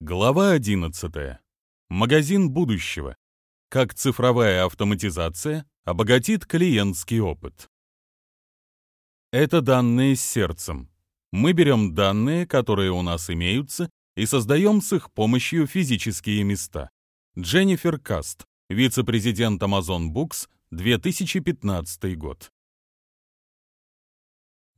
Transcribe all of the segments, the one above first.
Глава 11. Магазин будущего. Как цифровая автоматизация обогатит клиентский опыт. Это данные с сердцем. Мы берем данные, которые у нас имеются, и создаем с их помощью физические места. Дженнифер Каст, вице-президент Amazon Books, 2015 год.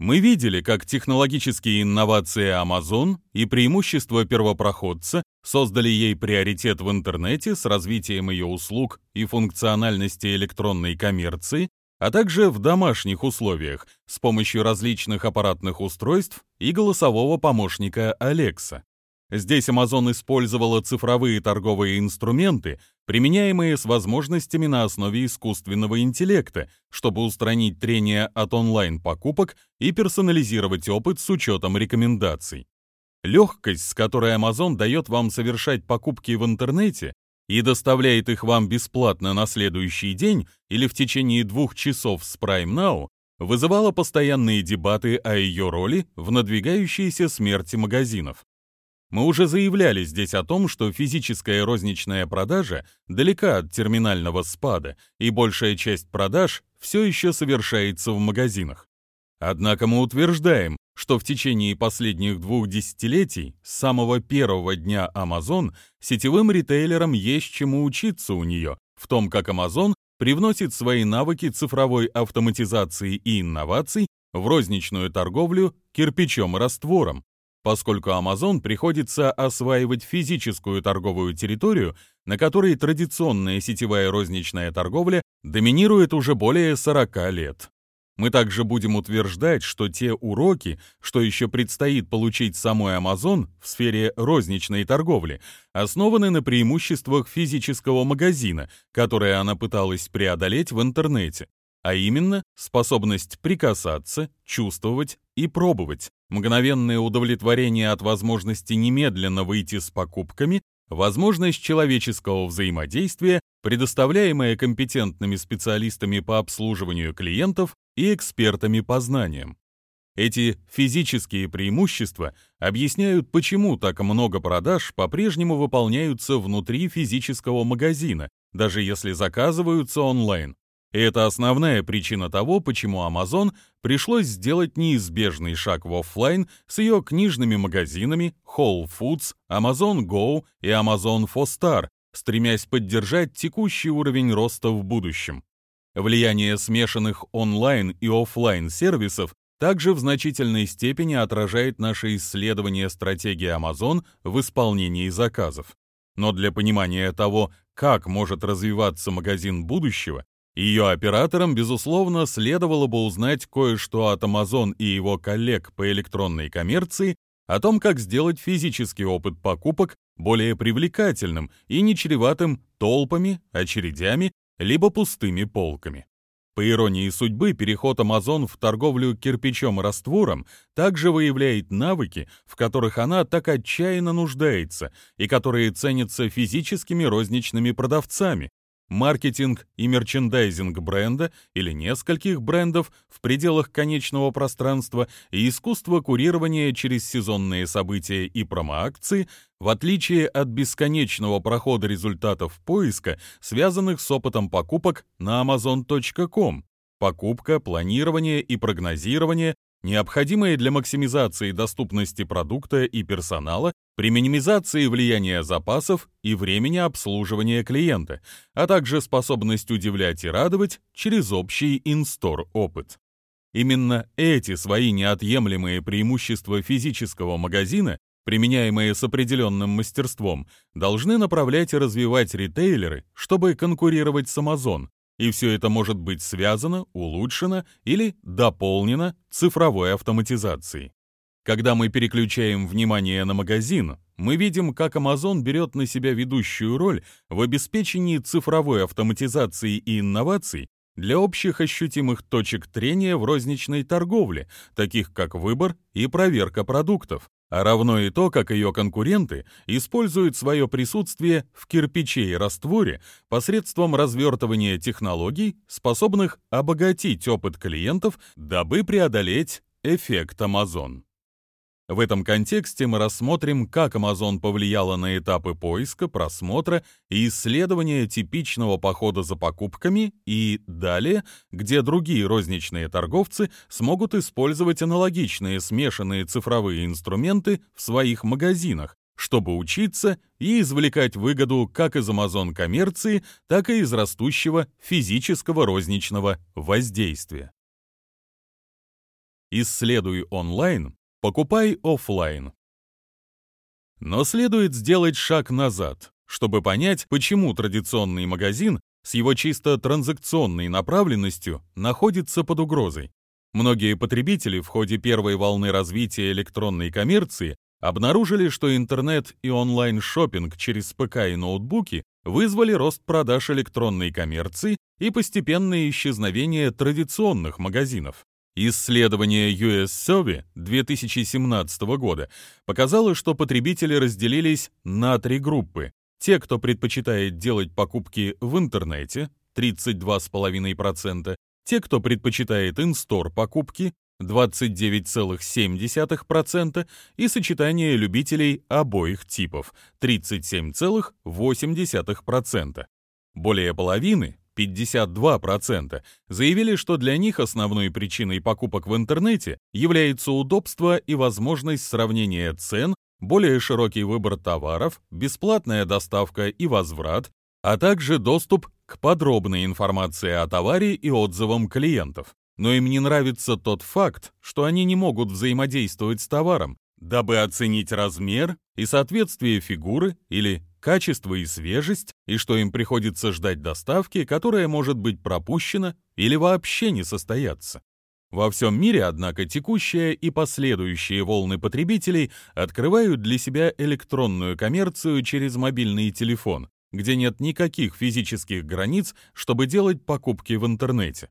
Мы видели, как технологические инновации Amazon и преимущества первопроходца создали ей приоритет в интернете с развитием ее услуг и функциональности электронной коммерции, а также в домашних условиях с помощью различных аппаратных устройств и голосового помощника Alexa. Здесь Amazon использовала цифровые торговые инструменты, применяемые с возможностями на основе искусственного интеллекта, чтобы устранить трение от онлайн-покупок и персонализировать опыт с учетом рекомендаций. Легкость, с которой Amazon дает вам совершать покупки в интернете и доставляет их вам бесплатно на следующий день или в течение двух часов с Prime Now, вызывала постоянные дебаты о ее роли в надвигающейся смерти магазинов. Мы уже заявляли здесь о том, что физическая розничная продажа далека от терминального спада, и большая часть продаж все еще совершается в магазинах. Однако мы утверждаем, что в течение последних двух десятилетий, с самого первого дня Amazon, сетевым ритейлерам есть чему учиться у нее, в том, как Amazon привносит свои навыки цифровой автоматизации и инноваций в розничную торговлю кирпичом и раствором, поскольку Amazon приходится осваивать физическую торговую территорию, на которой традиционная сетевая розничная торговля доминирует уже более 40 лет. Мы также будем утверждать, что те уроки, что еще предстоит получить самой Amazon в сфере розничной торговли, основаны на преимуществах физического магазина, которые она пыталась преодолеть в интернете а именно способность прикасаться, чувствовать и пробовать, мгновенное удовлетворение от возможности немедленно выйти с покупками, возможность человеческого взаимодействия, предоставляемая компетентными специалистами по обслуживанию клиентов и экспертами по знаниям. Эти физические преимущества объясняют, почему так много продаж по-прежнему выполняются внутри физического магазина, даже если заказываются онлайн, и это основная причина того, почему Amazon пришлось сделать неизбежный шаг в офлайн с ее книжными магазинами Whole Foods, Amazon Go и Amazon For Star, стремясь поддержать текущий уровень роста в будущем. Влияние смешанных онлайн и офлайн сервисов также в значительной степени отражает наше исследование стратегии Amazon в исполнении заказов. Но для понимания того, как может развиваться магазин будущего, ее операторам, безусловно, следовало бы узнать кое-что от Amazon и его коллег по электронной коммерции о том, как сделать физический опыт покупок более привлекательным и не чреватым толпами, очередями, либо пустыми полками. По иронии судьбы, переход Amazon в торговлю кирпичом и раствором также выявляет навыки, в которых она так отчаянно нуждается и которые ценятся физическими розничными продавцами, маркетинг и мерчендайзинг бренда или нескольких брендов в пределах конечного пространства и искусство курирования через сезонные события и промоакции, в отличие от бесконечного прохода результатов поиска, связанных с опытом покупок на amazon.com. Покупка, планирование и прогнозирование необходимые для максимизации доступности продукта и персонала при минимизации влияния запасов и времени обслуживания клиента, а также способность удивлять и радовать через общий инстор опыт. Именно эти свои неотъемлемые преимущества физического магазина, применяемые с определенным мастерством, должны направлять и развивать ритейлеры, чтобы конкурировать с Amazon, и все это может быть связано, улучшено или дополнено цифровой автоматизацией. Когда мы переключаем внимание на магазин, мы видим, как Amazon берет на себя ведущую роль в обеспечении цифровой автоматизации и инноваций для общих ощутимых точек трения в розничной торговле, таких как выбор и проверка продуктов, а равно и то, как ее конкуренты используют свое присутствие в кирпиче и растворе посредством развертывания технологий, способных обогатить опыт клиентов, дабы преодолеть эффект Amazon. В этом контексте мы рассмотрим, как Amazon повлияла на этапы поиска, просмотра и исследования типичного похода за покупками и далее, где другие розничные торговцы смогут использовать аналогичные смешанные цифровые инструменты в своих магазинах, чтобы учиться и извлекать выгоду как из Amazon коммерции, так и из растущего физического розничного воздействия. Исследуй онлайн Покупай офлайн. Но следует сделать шаг назад, чтобы понять, почему традиционный магазин с его чисто транзакционной направленностью находится под угрозой. Многие потребители в ходе первой волны развития электронной коммерции обнаружили, что интернет и онлайн-шоппинг через ПК и ноутбуки вызвали рост продаж электронной коммерции и постепенное исчезновение традиционных магазинов. Исследование US Survey 2017 года показало, что потребители разделились на три группы. Те, кто предпочитает делать покупки в интернете 32,5%, те, кто предпочитает инстор покупки 29,7% и сочетание любителей обоих типов 37,8%. Более половины 52% заявили, что для них основной причиной покупок в интернете является удобство и возможность сравнения цен, более широкий выбор товаров, бесплатная доставка и возврат, а также доступ к подробной информации о товаре и отзывам клиентов. Но им не нравится тот факт, что они не могут взаимодействовать с товаром, дабы оценить размер и соответствие фигуры или качество и свежесть, и что им приходится ждать доставки, которая может быть пропущена или вообще не состояться. Во всем мире, однако, текущая и последующие волны потребителей открывают для себя электронную коммерцию через мобильный телефон, где нет никаких физических границ, чтобы делать покупки в интернете.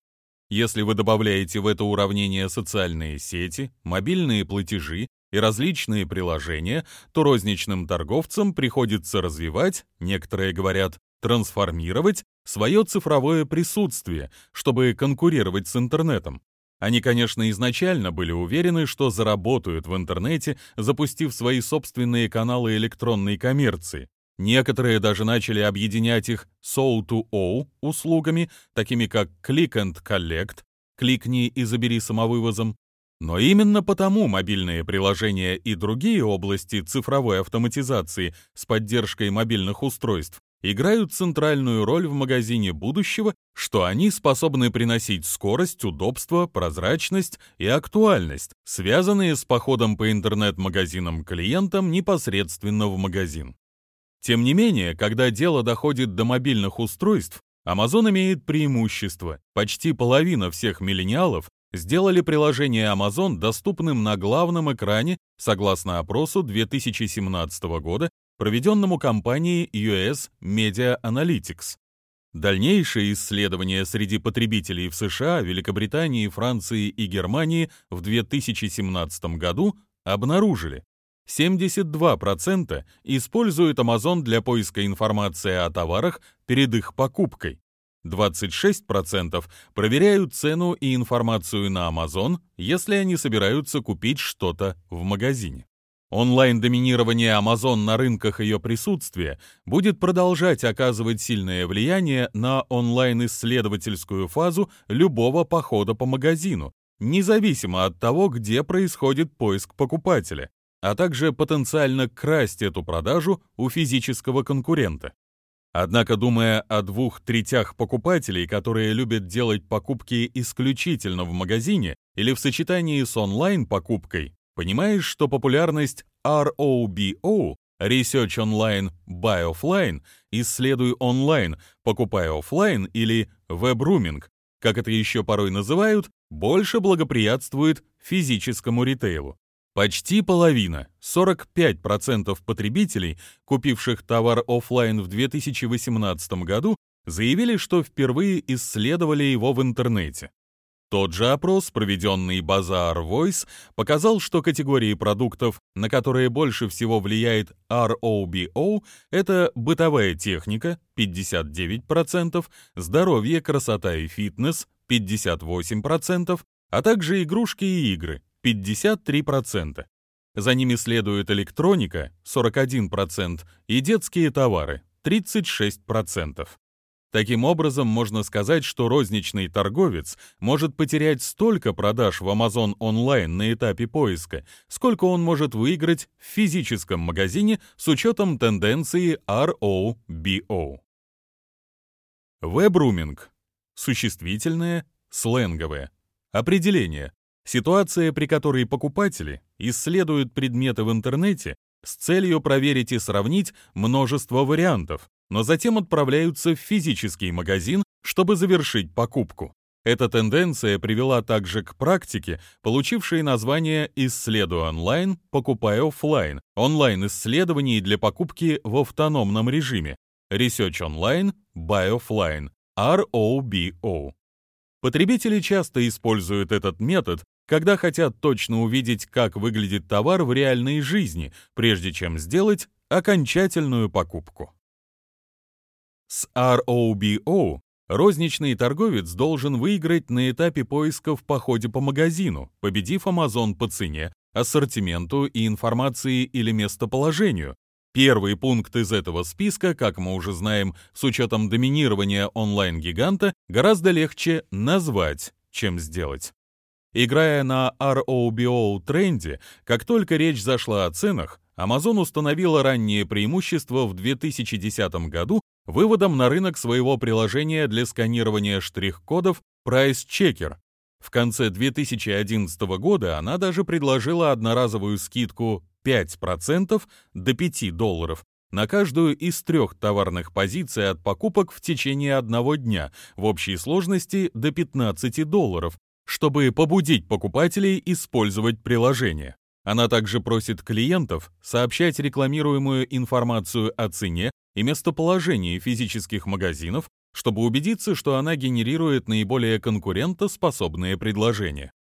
Если вы добавляете в это уравнение социальные сети, мобильные платежи и различные приложения, то розничным торговцам приходится развивать, некоторые говорят, трансформировать свое цифровое присутствие, чтобы конкурировать с интернетом. Они, конечно, изначально были уверены, что заработают в интернете, запустив свои собственные каналы электронной коммерции. Некоторые даже начали объединять их O2O услугами, такими как Click and Collect, кликни и забери самовывозом, но именно потому мобильные приложения и другие области цифровой автоматизации с поддержкой мобильных устройств играют центральную роль в магазине будущего, что они способны приносить скорость, удобство, прозрачность и актуальность, связанные с походом по интернет-магазинам клиентам непосредственно в магазин. Тем не менее, когда дело доходит до мобильных устройств, Amazon имеет преимущество. Почти половина всех миллениалов сделали приложение Amazon доступным на главном экране согласно опросу 2017 года, проведенному компанией US Media Analytics. Дальнейшие исследования среди потребителей в США, Великобритании, Франции и Германии в 2017 году обнаружили, 72% используют Amazon для поиска информации о товарах перед их покупкой. 26% проверяют цену и информацию на Amazon, если они собираются купить что-то в магазине. Онлайн-доминирование Amazon на рынках ее присутствия будет продолжать оказывать сильное влияние на онлайн-исследовательскую фазу любого похода по магазину, независимо от того, где происходит поиск покупателя, а также потенциально красть эту продажу у физического конкурента. Однако, думая о двух третях покупателей, которые любят делать покупки исключительно в магазине или в сочетании с онлайн-покупкой, понимаешь, что популярность ROBO Research Online, Buy Offline, исследуй онлайн, покупай офлайн или веб-руминг, как это еще порой называют, больше благоприятствует физическому ритейлу. Почти половина, 45% потребителей, купивших товар офлайн в 2018 году, заявили, что впервые исследовали его в интернете. Тот же опрос, проведенный Bazaar Voice, показал, что категории продуктов, на которые больше всего влияет ROBO, это бытовая техника 59%, здоровье, красота и фитнес 58%, а также игрушки и игры 53%. За ними следует электроника 41% и детские товары 36%. Таким образом, можно сказать, что розничный торговец может потерять столько продаж в Amazon онлайн на этапе поиска, сколько он может выиграть в физическом магазине с учетом тенденции ROBO. Веб-руминг. Существительное, сленговое. Определение. Ситуация, при которой покупатели исследуют предметы в интернете с целью проверить и сравнить множество вариантов, но затем отправляются в физический магазин, чтобы завершить покупку. Эта тенденция привела также к практике, получившей название «Исследуй онлайн, покупай офлайн», онлайн-исследований для покупки в автономном режиме, Research Online, Buy Offline, ROBO. Потребители часто используют этот метод, когда хотят точно увидеть, как выглядит товар в реальной жизни, прежде чем сделать окончательную покупку. С ROBO розничный торговец должен выиграть на этапе поиска в походе по магазину, победив Amazon по цене, ассортименту и информации или местоположению. Первый пункт из этого списка, как мы уже знаем, с учетом доминирования онлайн-гиганта, гораздо легче назвать, чем сделать. Играя на ROBO тренде, как только речь зашла о ценах, Amazon установила раннее преимущество в 2010 году выводом на рынок своего приложения для сканирования штрих-кодов Price Checker. В конце 2011 года она даже предложила одноразовую скидку 5% до 5 долларов на каждую из трех товарных позиций от покупок в течение одного дня в общей сложности до 15 долларов, чтобы побудить покупателей использовать приложение. Она также просит клиентов сообщать рекламируемую информацию о цене и местоположении физических магазинов, чтобы убедиться, что она генерирует наиболее конкурентоспособные предложения.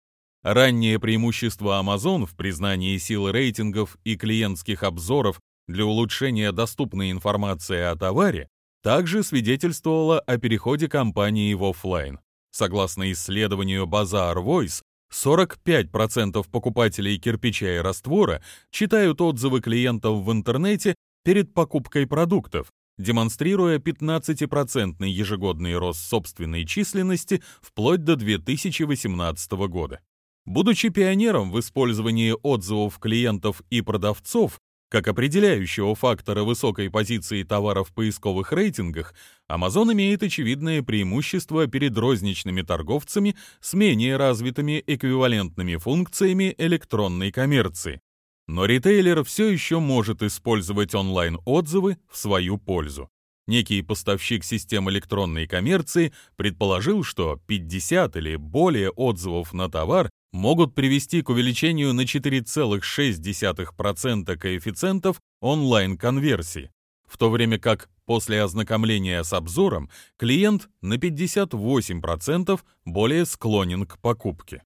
Раннее преимущество Amazon в признании силы рейтингов и клиентских обзоров для улучшения доступной информации о товаре также свидетельствовало о переходе компании в офлайн. Согласно исследованию Bazaar Voice, 45% покупателей кирпича и раствора читают отзывы клиентов в интернете перед покупкой продуктов, демонстрируя 15% ежегодный рост собственной численности вплоть до 2018 года. Будучи пионером в использовании отзывов клиентов и продавцов, как определяющего фактора высокой позиции товара в поисковых рейтингах, Amazon имеет очевидное преимущество перед розничными торговцами с менее развитыми эквивалентными функциями электронной коммерции. Но ритейлер все еще может использовать онлайн-отзывы в свою пользу. Некий поставщик систем электронной коммерции предположил, что 50 или более отзывов на товар могут привести к увеличению на 4,6% коэффициентов онлайн-конверсии, в то время как после ознакомления с обзором клиент на 58% более склонен к покупке.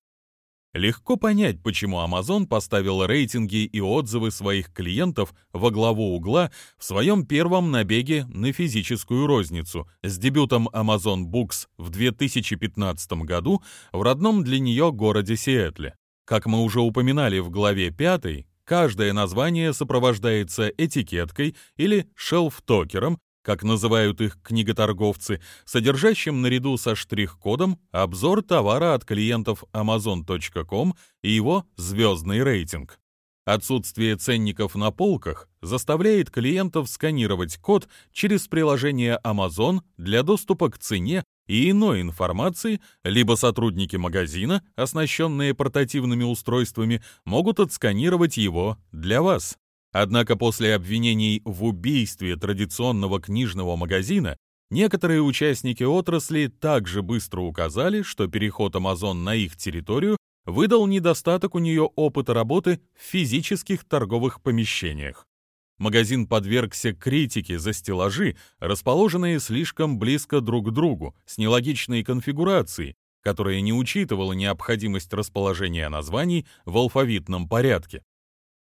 Легко понять, почему Amazon поставил рейтинги и отзывы своих клиентов во главу угла в своем первом набеге на физическую розницу с дебютом Amazon Books в 2015 году в родном для нее городе Сиэтле. Как мы уже упоминали в главе 5, каждое название сопровождается этикеткой или шелф-токером, как называют их книготорговцы, содержащим наряду со штрих-кодом обзор товара от клиентов amazon.com и его звездный рейтинг. Отсутствие ценников на полках заставляет клиентов сканировать код через приложение Amazon для доступа к цене и иной информации, либо сотрудники магазина, оснащенные портативными устройствами, могут отсканировать его для вас. Однако после обвинений в убийстве традиционного книжного магазина некоторые участники отрасли также быстро указали, что переход Amazon на их территорию выдал недостаток у нее опыта работы в физических торговых помещениях. Магазин подвергся критике за стеллажи, расположенные слишком близко друг к другу, с нелогичной конфигурацией, которая не учитывала необходимость расположения названий в алфавитном порядке.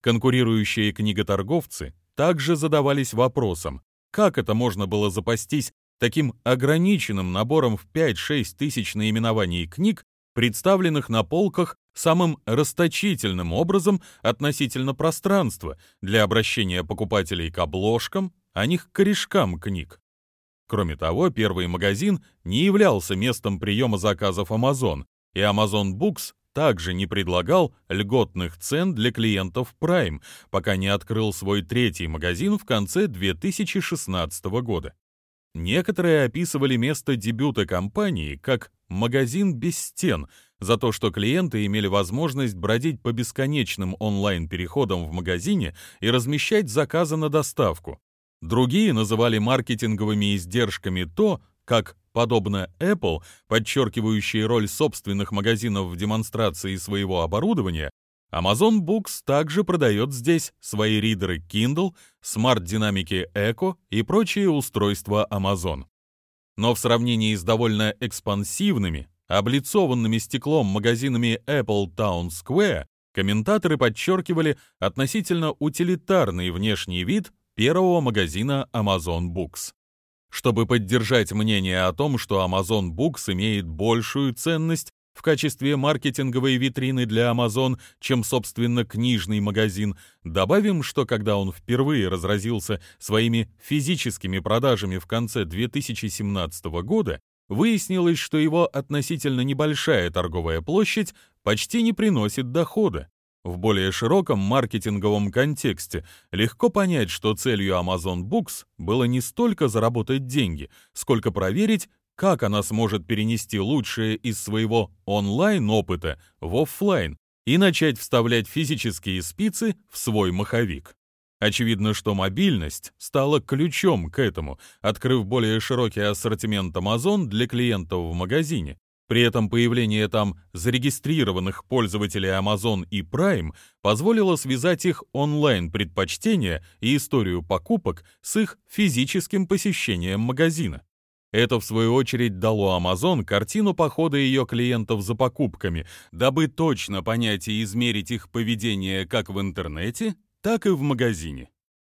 Конкурирующие книготорговцы также задавались вопросом, как это можно было запастись таким ограниченным набором в 5-6 тысяч наименований книг, представленных на полках самым расточительным образом относительно пространства для обращения покупателей к обложкам, а не к корешкам книг. Кроме того, первый магазин не являлся местом приема заказов Amazon, и Amazon Books также не предлагал льготных цен для клиентов Prime, пока не открыл свой третий магазин в конце 2016 года. Некоторые описывали место дебюта компании как «магазин без стен», за то, что клиенты имели возможность бродить по бесконечным онлайн-переходам в магазине и размещать заказы на доставку. Другие называли маркетинговыми издержками то, как, подобно Apple, подчеркивающие роль собственных магазинов в демонстрации своего оборудования, Amazon Books также продает здесь свои ридеры Kindle, смарт-динамики Echo и прочие устройства Amazon. Но в сравнении с довольно экспансивными, облицованными стеклом магазинами Apple Town Square, комментаторы подчеркивали относительно утилитарный внешний вид первого магазина Amazon Books. Чтобы поддержать мнение о том, что Amazon Books имеет большую ценность в качестве маркетинговой витрины для Amazon, чем, собственно, книжный магазин, добавим, что когда он впервые разразился своими физическими продажами в конце 2017 года, выяснилось, что его относительно небольшая торговая площадь почти не приносит дохода. В более широком маркетинговом контексте легко понять, что целью Amazon Books было не столько заработать деньги, сколько проверить, как она сможет перенести лучшее из своего онлайн-опыта в офлайн и начать вставлять физические спицы в свой маховик. Очевидно, что мобильность стала ключом к этому, открыв более широкий ассортимент Amazon для клиентов в магазине, при этом появление там зарегистрированных пользователей Amazon и Prime позволило связать их онлайн-предпочтения и историю покупок с их физическим посещением магазина. Это, в свою очередь, дало Amazon картину похода ее клиентов за покупками, дабы точно понять и измерить их поведение как в интернете, так и в магазине.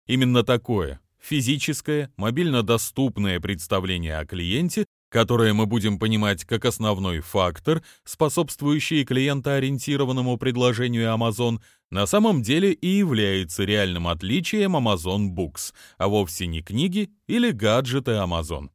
Именно такое физическое, мобильно доступное представление о клиенте которое мы будем понимать как основной фактор, способствующий клиентоориентированному предложению Amazon, на самом деле и является реальным отличием Amazon Books, а вовсе не книги или гаджеты Amazon.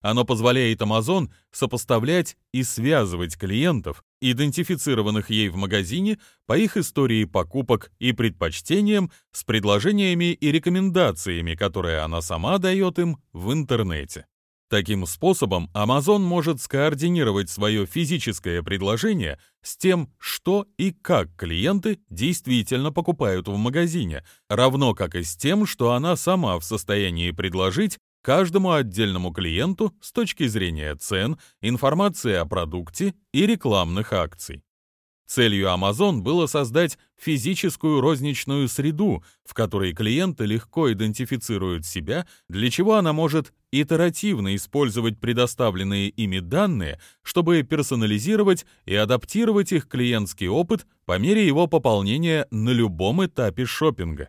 Оно позволяет Amazon сопоставлять и связывать клиентов, идентифицированных ей в магазине, по их истории покупок и предпочтениям с предложениями и рекомендациями, которые она сама дает им в интернете. Таким способом Amazon может скоординировать свое физическое предложение с тем, что и как клиенты действительно покупают в магазине, равно как и с тем, что она сама в состоянии предложить каждому отдельному клиенту с точки зрения цен, информации о продукте и рекламных акций. Целью Amazon было создать физическую розничную среду, в которой клиенты легко идентифицируют себя, для чего она может итеративно использовать предоставленные ими данные, чтобы персонализировать и адаптировать их клиентский опыт по мере его пополнения на любом этапе шопинга.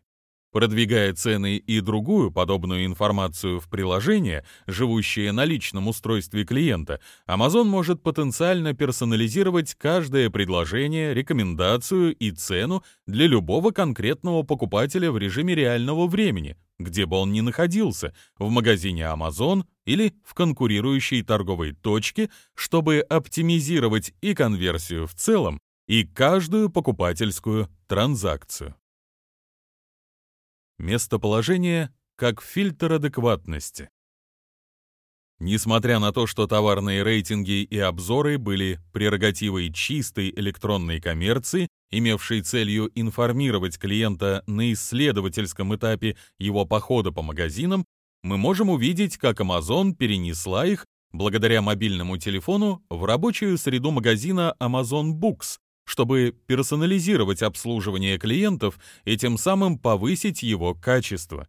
Продвигая цены и другую подобную информацию в приложение, живущее на личном устройстве клиента, Amazon может потенциально персонализировать каждое предложение, рекомендацию и цену для любого конкретного покупателя в режиме реального времени, где бы он ни находился, в магазине Amazon или в конкурирующей торговой точке, чтобы оптимизировать и конверсию в целом, и каждую покупательскую транзакцию. Местоположение как фильтр адекватности. Несмотря на то, что товарные рейтинги и обзоры были прерогативой чистой электронной коммерции, имевшей целью информировать клиента на исследовательском этапе его похода по магазинам, мы можем увидеть, как Amazon перенесла их благодаря мобильному телефону в рабочую среду магазина Amazon Books, чтобы персонализировать обслуживание клиентов и тем самым повысить его качество.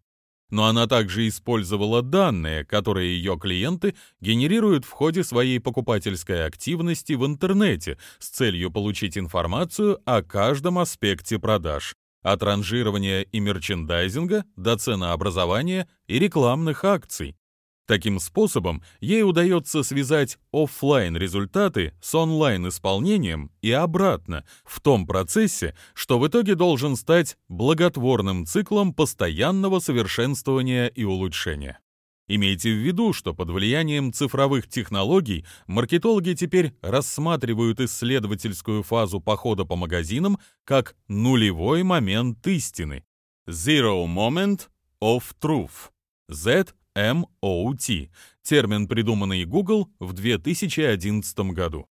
Но она также использовала данные, которые ее клиенты генерируют в ходе своей покупательской активности в интернете с целью получить информацию о каждом аспекте продаж, от ранжирования и мерчендайзинга до ценообразования и рекламных акций. Таким способом ей удается связать офлайн результаты с онлайн исполнением и обратно в том процессе, что в итоге должен стать благотворным циклом постоянного совершенствования и улучшения. Имейте в виду, что под влиянием цифровых технологий маркетологи теперь рассматривают исследовательскую фазу похода по магазинам как нулевой момент истины. Zero Moment of Truth. ZMOT. Термин, придуманный Google в 2011 году.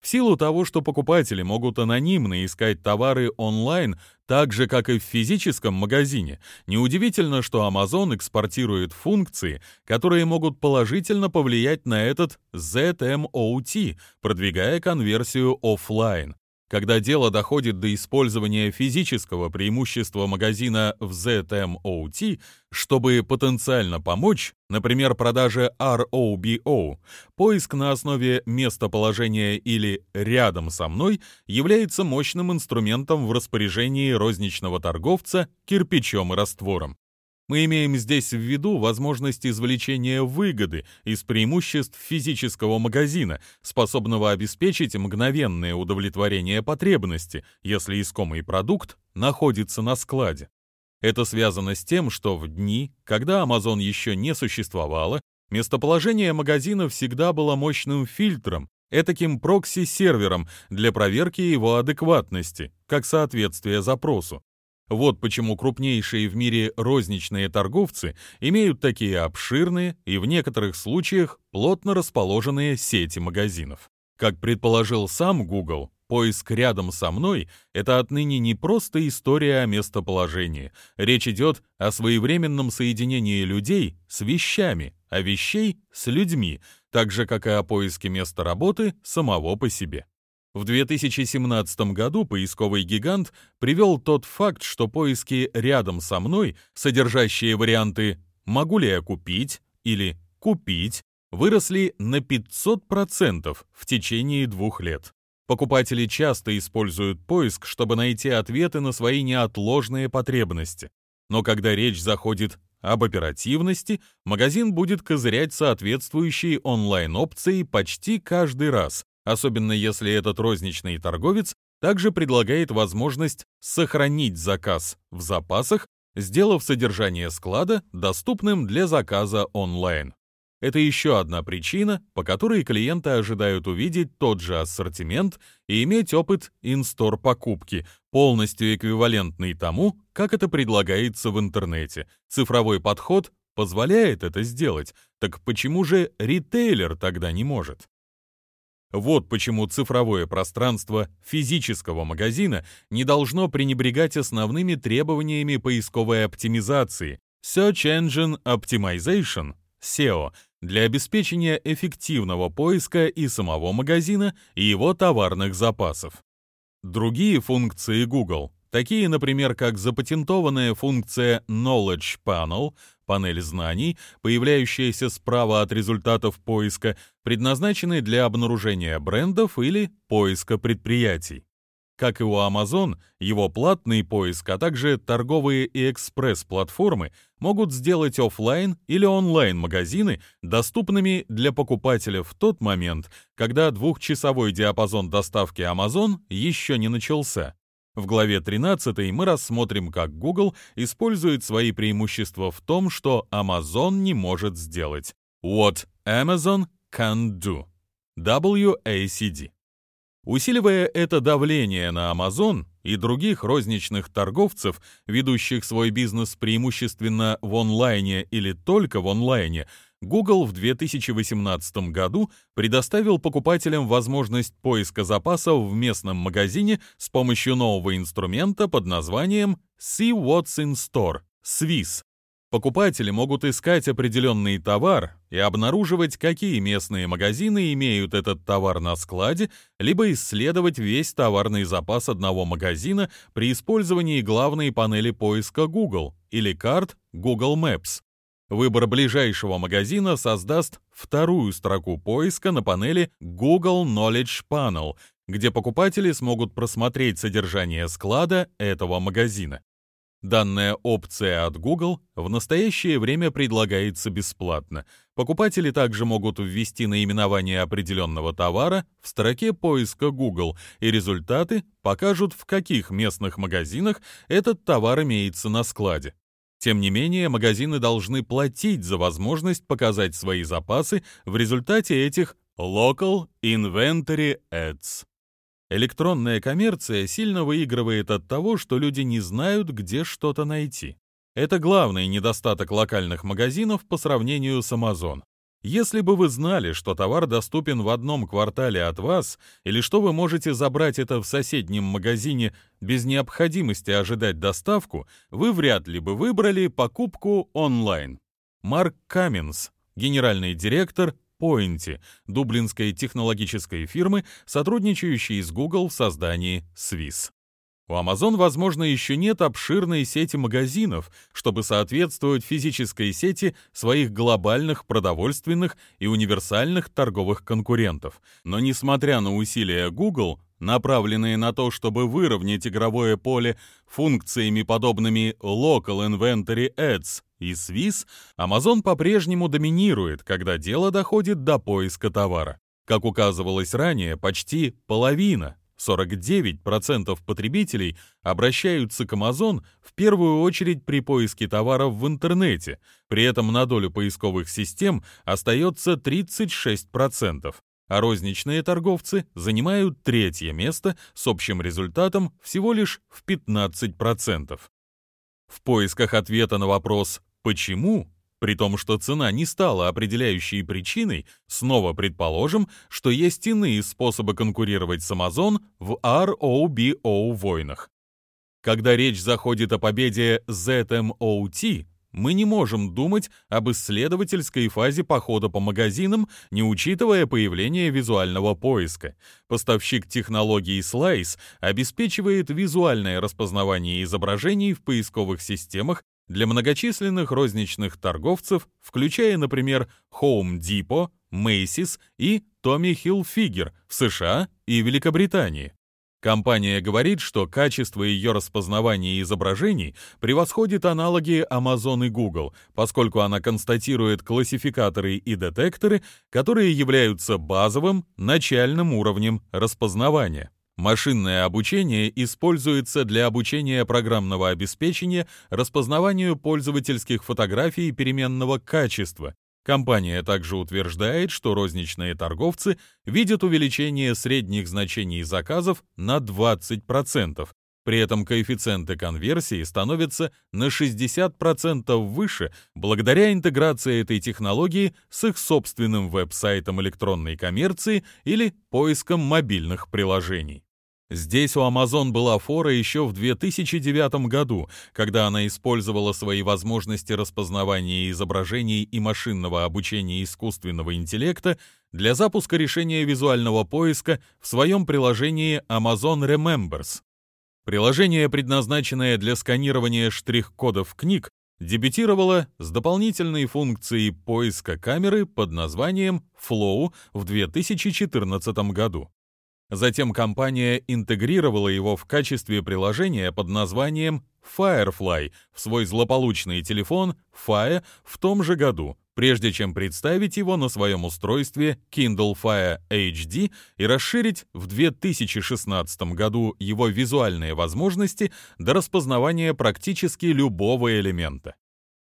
В силу того, что покупатели могут анонимно искать товары онлайн, так же, как и в физическом магазине, неудивительно, что Amazon экспортирует функции, которые могут положительно повлиять на этот ZMOT, продвигая конверсию офлайн. Когда дело доходит до использования физического преимущества магазина в ZMOT, чтобы потенциально помочь, например, продаже ROBO, поиск на основе местоположения или «рядом со мной» является мощным инструментом в распоряжении розничного торговца кирпичом и раствором. Мы имеем здесь в виду возможность извлечения выгоды из преимуществ физического магазина, способного обеспечить мгновенное удовлетворение потребности, если искомый продукт находится на складе. Это связано с тем, что в дни, когда Amazon еще не существовало, местоположение магазина всегда было мощным фильтром, этаким прокси-сервером для проверки его адекватности, как соответствие запросу. Вот почему крупнейшие в мире розничные торговцы имеют такие обширные и в некоторых случаях плотно расположенные сети магазинов. Как предположил сам Google, поиск рядом со мной — это отныне не просто история о местоположении. Речь идет о своевременном соединении людей с вещами, а вещей с людьми, так же, как и о поиске места работы самого по себе. В 2017 году поисковый гигант привел тот факт, что поиски рядом со мной, содержащие варианты «могу ли я купить» или «купить», выросли на 500% в течение двух лет. Покупатели часто используют поиск, чтобы найти ответы на свои неотложные потребности. Но когда речь заходит об оперативности, магазин будет козырять соответствующие онлайн-опции почти каждый раз, особенно если этот розничный торговец также предлагает возможность сохранить заказ в запасах, сделав содержание склада доступным для заказа онлайн. Это еще одна причина, по которой клиенты ожидают увидеть тот же ассортимент и иметь опыт инстор покупки, полностью эквивалентный тому, как это предлагается в интернете. Цифровой подход позволяет это сделать, так почему же ритейлер тогда не может? Вот почему цифровое пространство физического магазина не должно пренебрегать основными требованиями поисковой оптимизации Search Engine Optimization SEO для обеспечения эффективного поиска и самого магазина, и его товарных запасов. Другие функции Google, такие, например, как запатентованная функция Knowledge Panel, панель знаний, появляющаяся справа от результатов поиска, предназначены для обнаружения брендов или поиска предприятий. Как и у Amazon, его платный поиск, а также торговые и экспресс-платформы могут сделать офлайн или онлайн магазины доступными для покупателя в тот момент, когда двухчасовой диапазон доставки Amazon еще не начался. В главе 13 мы рассмотрим, как Google использует свои преимущества в том, что Amazon не может сделать. What Amazon can do. WACD. Усиливая это давление на Amazon и других розничных торговцев, ведущих свой бизнес преимущественно в онлайне или только в онлайне, Google в 2018 году предоставил покупателям возможность поиска запасов в местном магазине с помощью нового инструмента под названием See What's in Store – SWIS. Покупатели могут искать определенный товар и обнаруживать, какие местные магазины имеют этот товар на складе, либо исследовать весь товарный запас одного магазина при использовании главной панели поиска Google или карт Google Maps. Выбор ближайшего магазина создаст вторую строку поиска на панели Google Knowledge Panel, где покупатели смогут просмотреть содержание склада этого магазина. Данная опция от Google в настоящее время предлагается бесплатно. Покупатели также могут ввести наименование определенного товара в строке поиска Google, и результаты покажут, в каких местных магазинах этот товар имеется на складе. Тем не менее, магазины должны платить за возможность показать свои запасы в результате этих Local Inventory Ads. Электронная коммерция сильно выигрывает от того, что люди не знают, где что-то найти. Это главный недостаток локальных магазинов по сравнению с Amazon. Если бы вы знали, что товар доступен в одном квартале от вас, или что вы можете забрать это в соседнем магазине без необходимости ожидать доставку, вы вряд ли бы выбрали покупку онлайн. Марк Каминс, генеральный директор Pointy, дублинской технологической фирмы, сотрудничающей с Google в создании Swiss. У Amazon, возможно, еще нет обширной сети магазинов, чтобы соответствовать физической сети своих глобальных продовольственных и универсальных торговых конкурентов. Но несмотря на усилия Google, направленные на то, чтобы выровнять игровое поле функциями, подобными Local Inventory Ads и Swiss, Amazon по-прежнему доминирует, когда дело доходит до поиска товара. Как указывалось ранее, почти половина 49% потребителей обращаются к Amazon в первую очередь при поиске товаров в интернете, при этом на долю поисковых систем остается 36%, а розничные торговцы занимают третье место с общим результатом всего лишь в 15%. В поисках ответа на вопрос «почему?» При том, что цена не стала определяющей причиной, снова предположим, что есть иные способы конкурировать с Amazon в ROBO войнах. Когда речь заходит о победе ZMOT, мы не можем думать об исследовательской фазе похода по магазинам, не учитывая появление визуального поиска. Поставщик технологии Slice обеспечивает визуальное распознавание изображений в поисковых системах для многочисленных розничных торговцев, включая, например, Home Depot, Macy's и Tommy Hilfiger в США и Великобритании. Компания говорит, что качество ее распознавания изображений превосходит аналоги Amazon и Google, поскольку она констатирует классификаторы и детекторы, которые являются базовым, начальным уровнем распознавания. Машинное обучение используется для обучения программного обеспечения распознаванию пользовательских фотографий переменного качества, Компания также утверждает, что розничные торговцы видят увеличение средних значений заказов на 20%. При этом коэффициенты конверсии становятся на 60% выше благодаря интеграции этой технологии с их собственным веб-сайтом электронной коммерции или поиском мобильных приложений. Здесь у Amazon была фора еще в 2009 году, когда она использовала свои возможности распознавания изображений и машинного обучения искусственного интеллекта для запуска решения визуального поиска в своем приложении Amazon Remembers. Приложение, предназначенное для сканирования штрих-кодов книг, дебютировало с дополнительной функцией поиска камеры под названием Flow в 2014 году. Затем компания интегрировала его в качестве приложения под названием Firefly в свой злополучный телефон Fire в том же году, прежде чем представить его на своем устройстве Kindle Fire HD и расширить в 2016 году его визуальные возможности до распознавания практически любого элемента.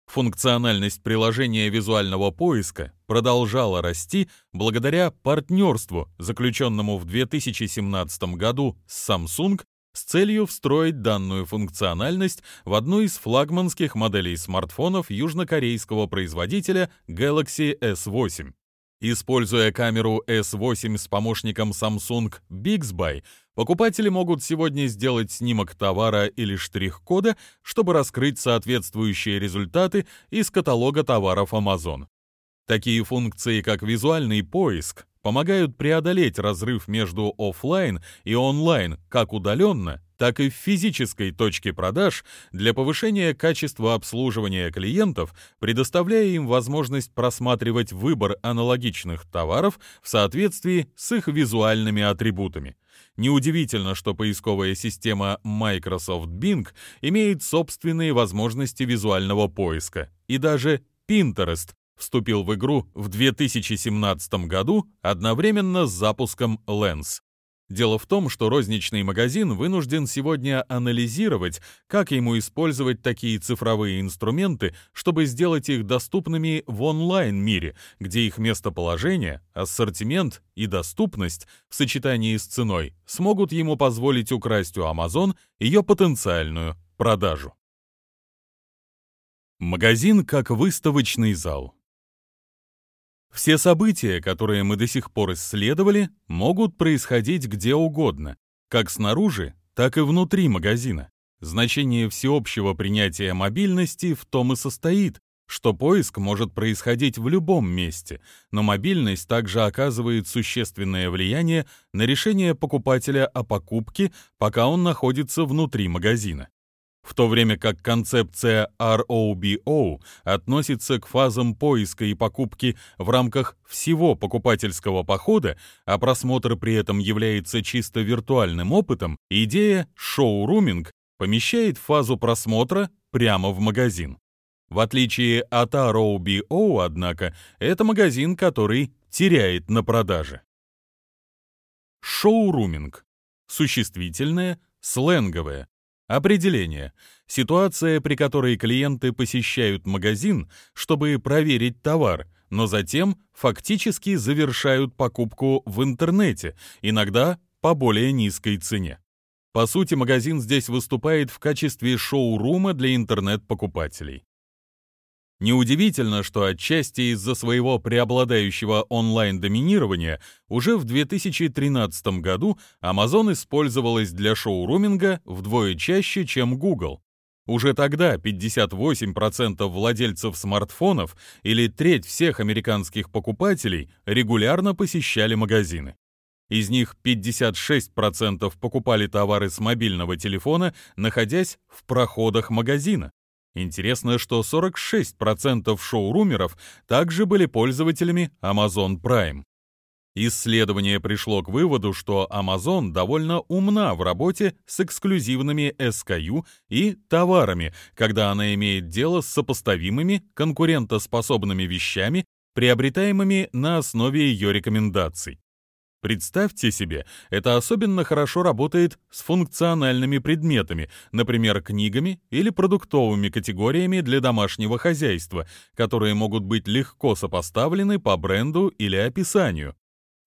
Функциональность приложения визуального поиска продолжала расти благодаря партнерству, заключенному в 2017 году с Samsung с целью встроить данную функциональность в одну из флагманских моделей смартфонов южнокорейского производителя Galaxy S8. Используя камеру S8 с помощником Samsung Bixby, покупатели могут сегодня сделать снимок товара или штрих-кода, чтобы раскрыть соответствующие результаты из каталога товаров Amazon. Такие функции, как визуальный поиск, помогают преодолеть разрыв между офлайн и онлайн как удаленно, так и в физической точке продаж для повышения качества обслуживания клиентов, предоставляя им возможность просматривать выбор аналогичных товаров в соответствии с их визуальными атрибутами. Неудивительно, что поисковая система Microsoft Bing имеет собственные возможности визуального поиска, и даже Pinterest вступил в игру в 2017 году одновременно с запуском Lens. Дело в том, что розничный магазин вынужден сегодня анализировать, как ему использовать такие цифровые инструменты, чтобы сделать их доступными в онлайн-мире, где их местоположение, ассортимент и доступность в сочетании с ценой смогут ему позволить украсть у Amazon ее потенциальную продажу. Магазин как выставочный зал. Все события, которые мы до сих пор исследовали, могут происходить где угодно, как снаружи, так и внутри магазина. Значение всеобщего принятия мобильности в том и состоит, что поиск может происходить в любом месте, но мобильность также оказывает существенное влияние на решение покупателя о покупке, пока он находится внутри магазина в то время как концепция ROBO относится к фазам поиска и покупки в рамках всего покупательского похода, а просмотр при этом является чисто виртуальным опытом, идея шоуруминг помещает фазу просмотра прямо в магазин. В отличие от ROBO, однако, это магазин, который теряет на продаже. Шоуруминг. Существительное, сленговое, Определение. Ситуация, при которой клиенты посещают магазин, чтобы проверить товар, но затем фактически завершают покупку в интернете, иногда по более низкой цене. По сути, магазин здесь выступает в качестве шоурума для интернет-покупателей. Неудивительно, что отчасти из-за своего преобладающего онлайн-доминирования уже в 2013 году Amazon использовалась для шоуруминга вдвое чаще, чем Google. Уже тогда 58% владельцев смартфонов или треть всех американских покупателей регулярно посещали магазины. Из них 56% покупали товары с мобильного телефона, находясь в проходах магазина. Интересно, что 46% шоурумеров также были пользователями Amazon Prime. Исследование пришло к выводу, что Amazon довольно умна в работе с эксклюзивными SKU и товарами, когда она имеет дело с сопоставимыми конкурентоспособными вещами, приобретаемыми на основе ее рекомендаций. Представьте себе, это особенно хорошо работает с функциональными предметами, например, книгами или продуктовыми категориями для домашнего хозяйства, которые могут быть легко сопоставлены по бренду или описанию.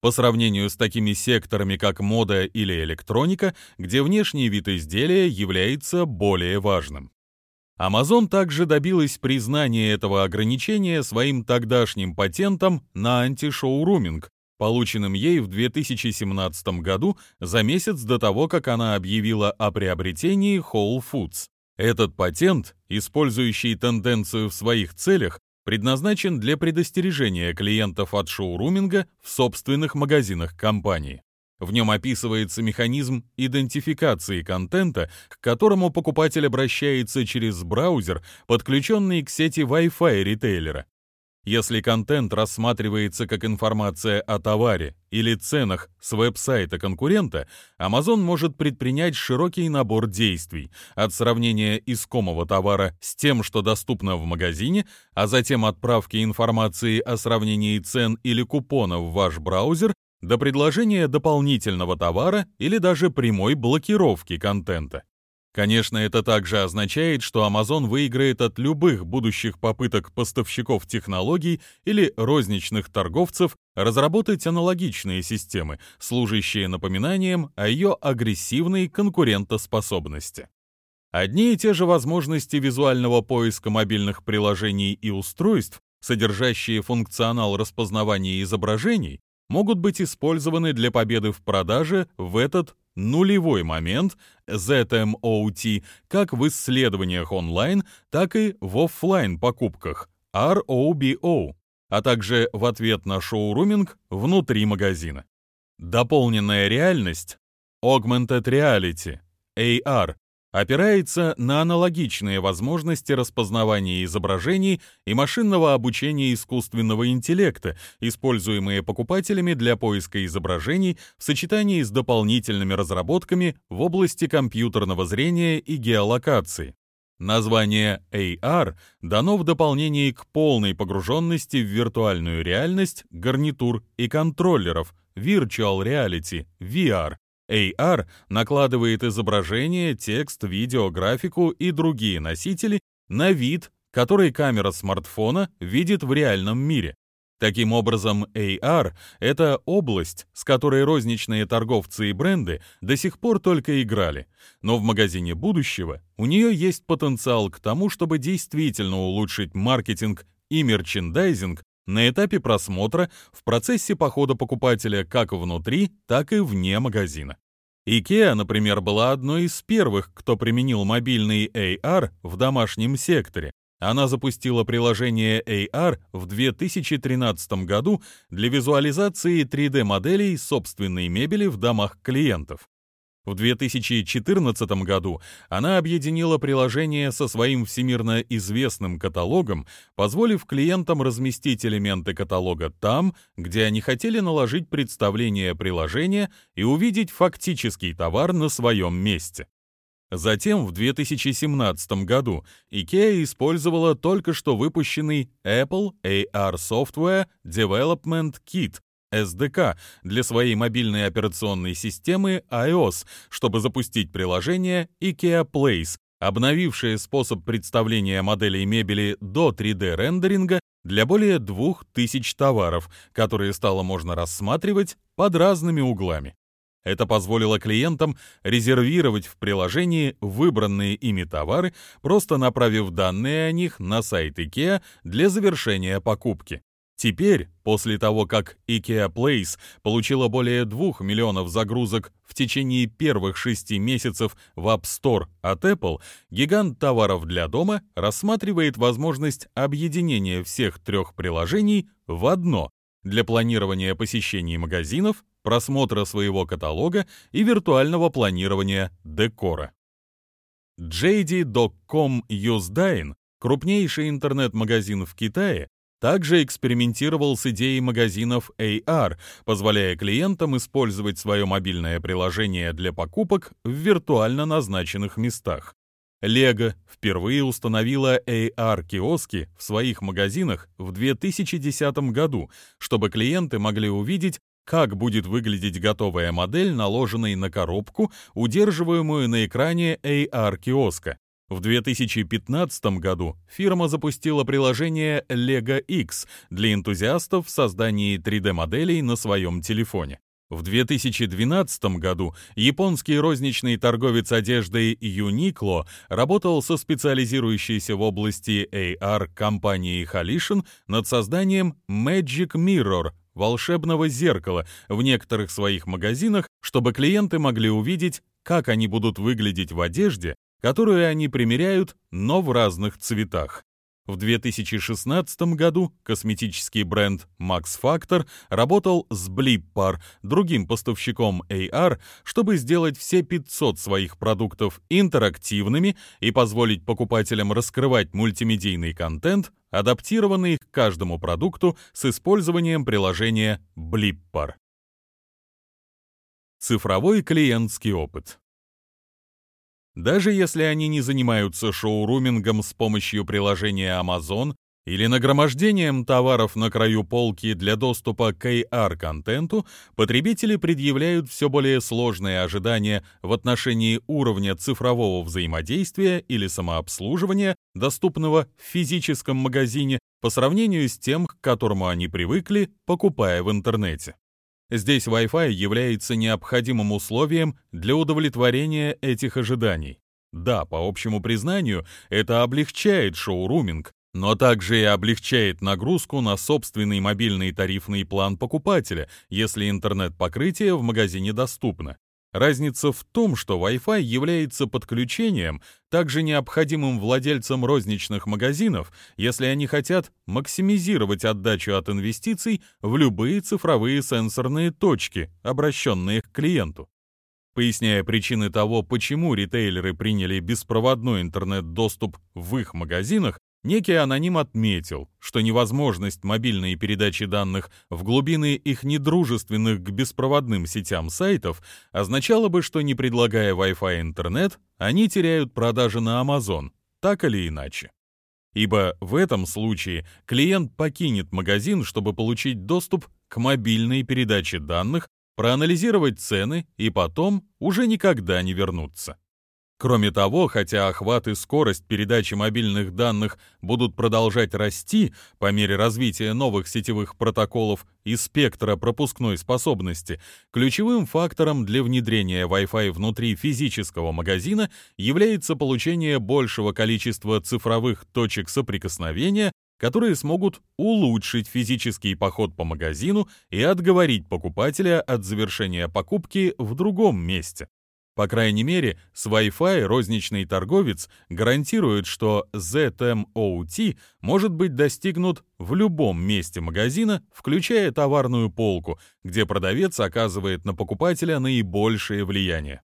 По сравнению с такими секторами, как мода или электроника, где внешний вид изделия является более важным. Amazon также добилась признания этого ограничения своим тогдашним патентом на антишоуруминг, полученным ей в 2017 году за месяц до того, как она объявила о приобретении Whole Foods. Этот патент, использующий тенденцию в своих целях, предназначен для предостережения клиентов от шоуруминга в собственных магазинах компании. В нем описывается механизм идентификации контента, к которому покупатель обращается через браузер, подключенный к сети Wi-Fi ритейлера. Если контент рассматривается как информация о товаре или ценах с веб-сайта конкурента, Amazon может предпринять широкий набор действий, от сравнения искомого товара с тем, что доступно в магазине, а затем отправки информации о сравнении цен или купонов в ваш браузер, до предложения дополнительного товара или даже прямой блокировки контента. Конечно, это также означает, что Amazon выиграет от любых будущих попыток поставщиков технологий или розничных торговцев разработать аналогичные системы, служащие напоминанием о ее агрессивной конкурентоспособности. Одни и те же возможности визуального поиска мобильных приложений и устройств, содержащие функционал распознавания изображений, могут быть использованы для победы в продаже в этот нулевой момент ZMOT как в исследованиях онлайн, так и в офлайн покупках ROBO. а также в ответ на шоуруминг внутри магазина. Дополненная реальность Augmented Reality AR опирается на аналогичные возможности распознавания изображений и машинного обучения искусственного интеллекта, используемые покупателями для поиска изображений в сочетании с дополнительными разработками в области компьютерного зрения и геолокации. Название AR дано в дополнении к полной погруженности в виртуальную реальность гарнитур и контроллеров Virtual Reality VR, AR накладывает изображение, текст, видео, графику и другие носители на вид, который камера смартфона видит в реальном мире. Таким образом, AR — это область, с которой розничные торговцы и бренды до сих пор только играли, но в магазине будущего у нее есть потенциал к тому, чтобы действительно улучшить маркетинг и мерчендайзинг на этапе просмотра в процессе похода покупателя как внутри, так и вне магазина. IKEA, например, была одной из первых, кто применил мобильный AR в домашнем секторе. Она запустила приложение AR в 2013 году для визуализации 3D-моделей собственной мебели в домах клиентов. В 2014 году она объединила приложение со своим всемирно известным каталогом, позволив клиентам разместить элементы каталога там, где они хотели наложить представление приложения и увидеть фактический товар на своем месте. Затем, в 2017 году, IKEA использовала только что выпущенный Apple AR Software Development Kit, SDK для своей мобильной операционной системы iOS, чтобы запустить приложение IKEA Place, обновившее способ представления моделей мебели до 3D-рендеринга для более 2000 товаров, которые стало можно рассматривать под разными углами. Это позволило клиентам резервировать в приложении выбранные ими товары, просто направив данные о них на сайт IKEA для завершения покупки. Теперь, после того, как IKEA Place получила более 2 миллионов загрузок в течение первых шести месяцев в App Store от Apple, гигант товаров для дома рассматривает возможность объединения всех трех приложений в одно для планирования посещений магазинов, просмотра своего каталога и виртуального планирования декора. JD.com Usdine, крупнейший интернет-магазин в Китае, также экспериментировал с идеей магазинов AR, позволяя клиентам использовать свое мобильное приложение для покупок в виртуально назначенных местах. Lego впервые установила AR-киоски в своих магазинах в 2010 году, чтобы клиенты могли увидеть, как будет выглядеть готовая модель, наложенной на коробку, удерживаемую на экране AR-киоска. В 2015 году фирма запустила приложение Lego X для энтузиастов в создании 3D-моделей на своем телефоне. В 2012 году японский розничный торговец одеждой Uniqlo работал со специализирующейся в области AR компанией Halishin над созданием Magic Mirror волшебного зеркала в некоторых своих магазинах, чтобы клиенты могли увидеть, как они будут выглядеть в одежде, которую они примеряют, но в разных цветах. В 2016 году косметический бренд Max Factor работал с Blippar, другим поставщиком AR, чтобы сделать все 500 своих продуктов интерактивными и позволить покупателям раскрывать мультимедийный контент, адаптированный к каждому продукту с использованием приложения Blippar. Цифровой клиентский опыт даже если они не занимаются шоурумингом с помощью приложения Amazon или нагромождением товаров на краю полки для доступа к AR-контенту, потребители предъявляют все более сложные ожидания в отношении уровня цифрового взаимодействия или самообслуживания, доступного в физическом магазине, по сравнению с тем, к которому они привыкли, покупая в интернете. Здесь Wi-Fi является необходимым условием для удовлетворения этих ожиданий. Да, по общему признанию, это облегчает шоуруминг, но также и облегчает нагрузку на собственный мобильный тарифный план покупателя, если интернет-покрытие в магазине доступно. Разница в том, что Wi-Fi является подключением, также необходимым владельцам розничных магазинов, если они хотят максимизировать отдачу от инвестиций в любые цифровые сенсорные точки, обращенные к клиенту. Поясняя причины того, почему ритейлеры приняли беспроводной интернет-доступ в их магазинах, некий аноним отметил, что невозможность мобильной передачи данных в глубины их недружественных к беспроводным сетям сайтов означало бы, что не предлагая Wi-Fi интернет, они теряют продажи на Amazon, так или иначе. Ибо в этом случае клиент покинет магазин, чтобы получить доступ к мобильной передаче данных проанализировать цены и потом уже никогда не вернуться. Кроме того, хотя охват и скорость передачи мобильных данных будут продолжать расти по мере развития новых сетевых протоколов и спектра пропускной способности, ключевым фактором для внедрения Wi-Fi внутри физического магазина является получение большего количества цифровых точек соприкосновения которые смогут улучшить физический поход по магазину и отговорить покупателя от завершения покупки в другом месте. По крайней мере, с Wi-Fi розничный торговец гарантирует, что ZMOT может быть достигнут в любом месте магазина, включая товарную полку, где продавец оказывает на покупателя наибольшее влияние.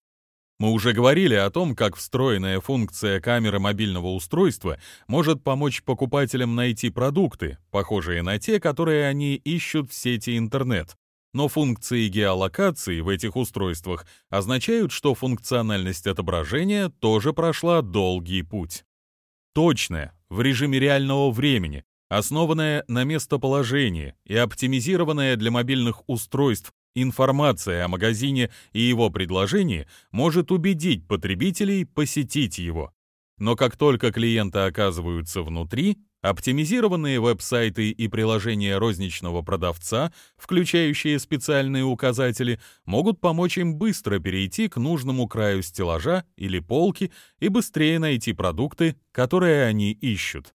Мы уже говорили о том, как встроенная функция камеры мобильного устройства может помочь покупателям найти продукты, похожие на те, которые они ищут в сети интернет. Но функции геолокации в этих устройствах означают, что функциональность отображения тоже прошла долгий путь. Точная, в режиме реального времени, основанная на местоположении и оптимизированная для мобильных устройств Информация о магазине и его предложении может убедить потребителей посетить его. Но как только клиенты оказываются внутри, оптимизированные веб-сайты и приложения розничного продавца, включающие специальные указатели, могут помочь им быстро перейти к нужному краю стеллажа или полки и быстрее найти продукты, которые они ищут.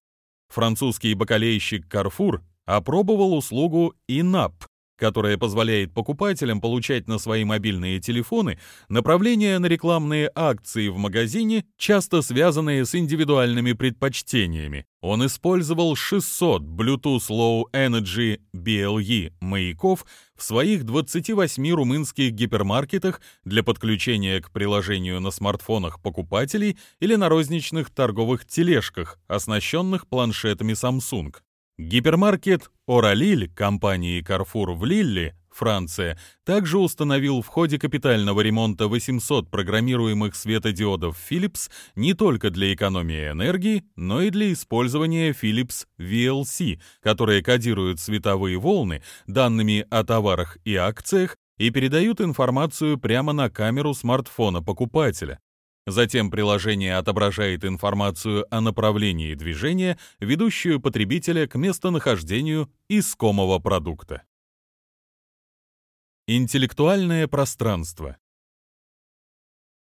Французский бакалейщик Carrefour опробовал услугу INAP, которая позволяет покупателям получать на свои мобильные телефоны направления на рекламные акции в магазине, часто связанные с индивидуальными предпочтениями. Он использовал 600 Bluetooth Low Energy BLE маяков в своих 28 румынских гипермаркетах для подключения к приложению на смартфонах покупателей или на розничных торговых тележках, оснащенных планшетами Samsung. Гипермаркет «Оралиль» компании Carrefour в Лилле, Франция, также установил в ходе капитального ремонта 800 программируемых светодиодов Philips не только для экономии энергии, но и для использования Philips VLC, которые кодируют световые волны данными о товарах и акциях и передают информацию прямо на камеру смартфона покупателя. Затем приложение отображает информацию о направлении движения, ведущую потребителя к местонахождению искомого продукта. Интеллектуальное пространство.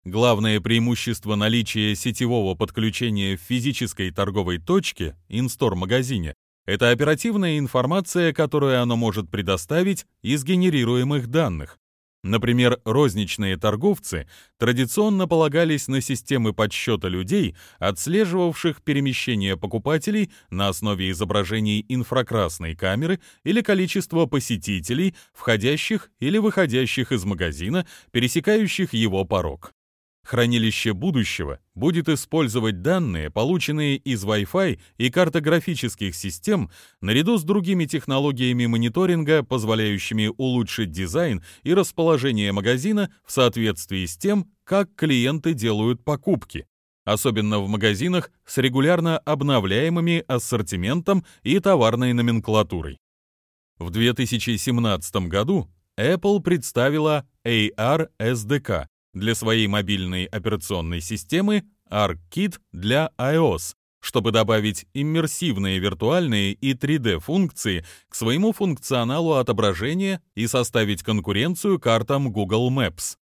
Главное преимущество наличия сетевого подключения в физической торговой точке, инстор-магазине, это оперативная информация, которую оно может предоставить из генерируемых данных. Например, розничные торговцы традиционно полагались на системы подсчета людей, отслеживавших перемещение покупателей на основе изображений инфракрасной камеры или количества посетителей, входящих или выходящих из магазина, пересекающих его порог. Хранилище будущего будет использовать данные, полученные из Wi-Fi и картографических систем, наряду с другими технологиями мониторинга, позволяющими улучшить дизайн и расположение магазина в соответствии с тем, как клиенты делают покупки, особенно в магазинах с регулярно обновляемыми ассортиментом и товарной номенклатурой. В 2017 году Apple представила AR SDK, для своей мобильной операционной системы ARKit для iOS, чтобы добавить иммерсивные виртуальные и 3D-функции к своему функционалу отображения и составить конкуренцию картам Google Maps.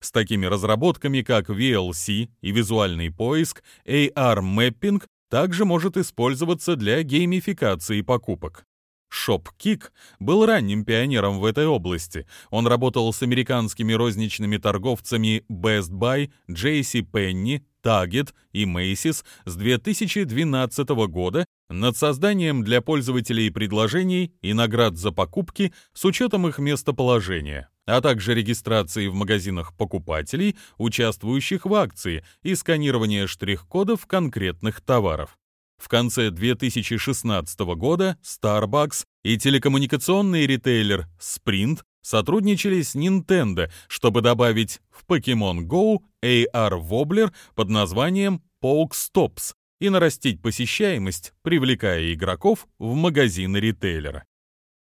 С такими разработками, как VLC и визуальный поиск, AR-мэппинг также может использоваться для геймификации покупок. ShopKick был ранним пионером в этой области. Он работал с американскими розничными торговцами Best Buy, JCPenney, Target и Macy's с 2012 года над созданием для пользователей предложений и наград за покупки с учетом их местоположения, а также регистрации в магазинах покупателей, участвующих в акции, и сканирования штрих-кодов конкретных товаров. В конце 2016 года Starbucks и телекоммуникационный ритейлер Sprint сотрудничали с Nintendo, чтобы добавить в Pokemon Go AR-воблер под названием Pokestops и нарастить посещаемость, привлекая игроков в магазины ритейлера.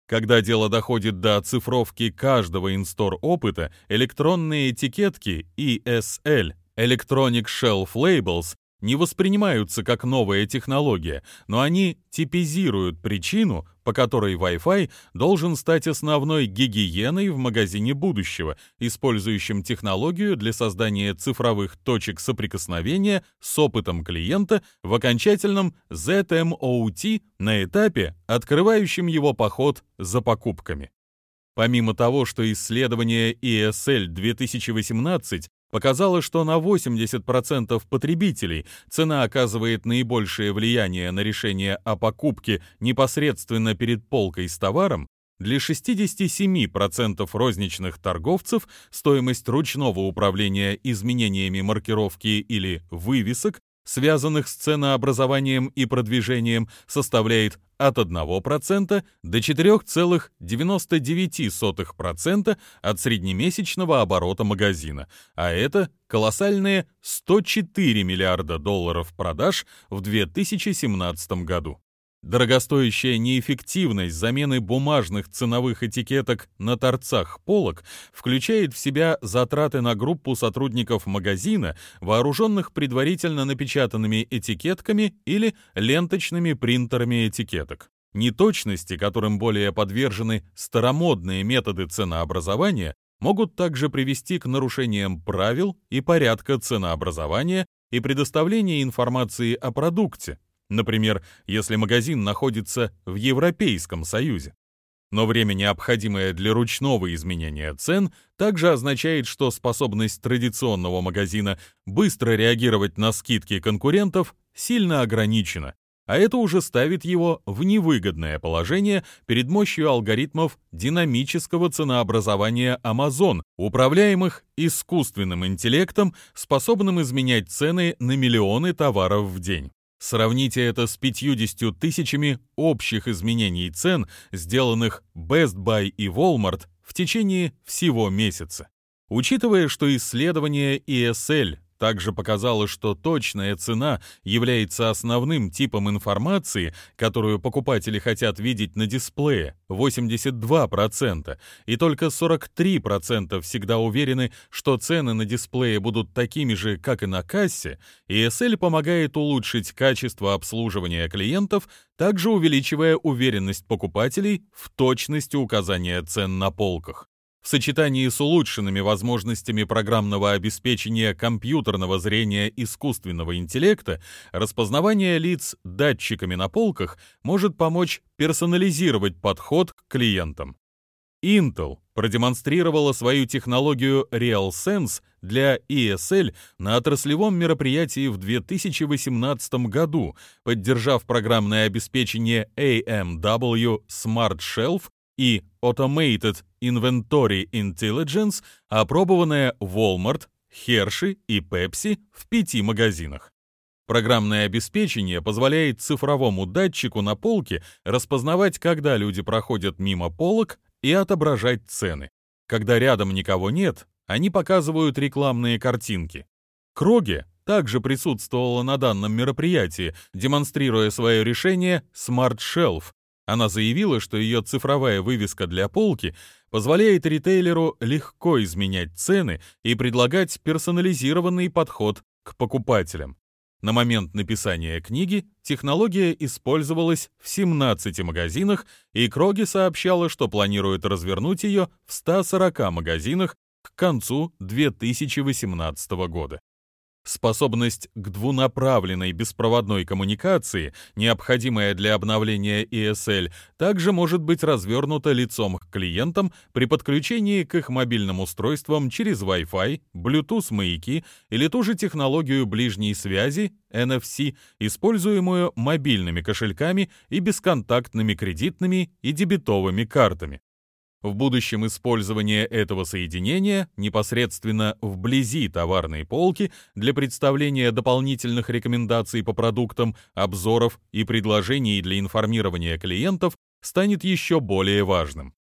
Когда дело доходит до оцифровки каждого инстор опыта, электронные этикетки ESL Electronic Shelf Labels не воспринимаются как новая технология, но они типизируют причину, по которой Wi-Fi должен стать основной гигиеной в магазине будущего, использующим технологию для создания цифровых точек соприкосновения с опытом клиента в окончательном ZMOT на этапе, открывающем его поход за покупками. Помимо того, что исследование ESL 2018 показало, что на 80% потребителей цена оказывает наибольшее влияние на решение о покупке непосредственно перед полкой с товаром, для 67% розничных торговцев стоимость ручного управления изменениями маркировки или вывесок связанных с ценообразованием и продвижением, составляет от 1% до 4,99% от среднемесячного оборота магазина, а это колоссальные 104 миллиарда долларов продаж в 2017 году. Дорогостоящая неэффективность замены бумажных ценовых этикеток на торцах полок включает в себя затраты на группу сотрудников магазина, вооруженных предварительно напечатанными этикетками или ленточными принтерами этикеток. Неточности, которым более подвержены старомодные методы ценообразования, могут также привести к нарушениям правил и порядка ценообразования и предоставления информации о продукте, Например, если магазин находится в Европейском Союзе. Но время, необходимое для ручного изменения цен, также означает, что способность традиционного магазина быстро реагировать на скидки конкурентов сильно ограничена, а это уже ставит его в невыгодное положение перед мощью алгоритмов динамического ценообразования Amazon, управляемых искусственным интеллектом, способным изменять цены на миллионы товаров в день. Сравните это с 50 тысячами общих изменений цен, сделанных Best Buy и Walmart в течение всего месяца. Учитывая, что исследование ESL также показало, что точная цена является основным типом информации, которую покупатели хотят видеть на дисплее, 82%, и только 43% всегда уверены, что цены на дисплее будут такими же, как и на кассе, ESL помогает улучшить качество обслуживания клиентов, также увеличивая уверенность покупателей в точности указания цен на полках в сочетании с улучшенными возможностями программного обеспечения компьютерного зрения искусственного интеллекта, распознавание лиц датчиками на полках может помочь персонализировать подход к клиентам. Intel продемонстрировала свою технологию RealSense для ESL на отраслевом мероприятии в 2018 году, поддержав программное обеспечение AMW Smart Shelf и Automated Inventory Intelligence, опробованная Walmart, Hershey и Pepsi в пяти магазинах. Программное обеспечение позволяет цифровому датчику на полке распознавать, когда люди проходят мимо полок и отображать цены. Когда рядом никого нет, они показывают рекламные картинки. Кроге также присутствовала на данном мероприятии, демонстрируя свое решение Smart Shelf, она заявила, что ее цифровая вывеска для полки позволяет ритейлеру легко изменять цены и предлагать персонализированный подход к покупателям. На момент написания книги технология использовалась в 17 магазинах, и Кроги сообщала, что планирует развернуть ее в 140 магазинах к концу 2018 года. Способность к двунаправленной беспроводной коммуникации, необходимая для обновления ESL, также может быть развернута лицом к клиентам при подключении к их мобильным устройствам через Wi-Fi, Bluetooth-маяки или ту же технологию ближней связи NFC, используемую мобильными кошельками и бесконтактными кредитными и дебетовыми картами. В будущем использование этого соединения непосредственно вблизи товарной полки для представления дополнительных рекомендаций по продуктам, обзоров и предложений для информирования клиентов станет еще более важным.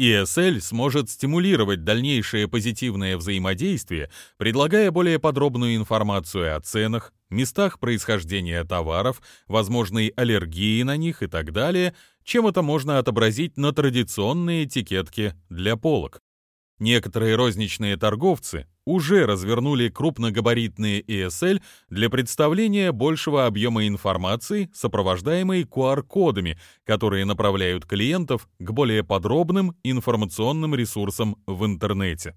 ESL сможет стимулировать дальнейшее позитивное взаимодействие, предлагая более подробную информацию о ценах, местах происхождения товаров, возможной аллергии на них и так далее, чем это можно отобразить на традиционной этикетке для полок. Некоторые розничные торговцы уже развернули крупногабаритные ESL для представления большего объема информации, сопровождаемой QR-кодами, которые направляют клиентов к более подробным информационным ресурсам в интернете.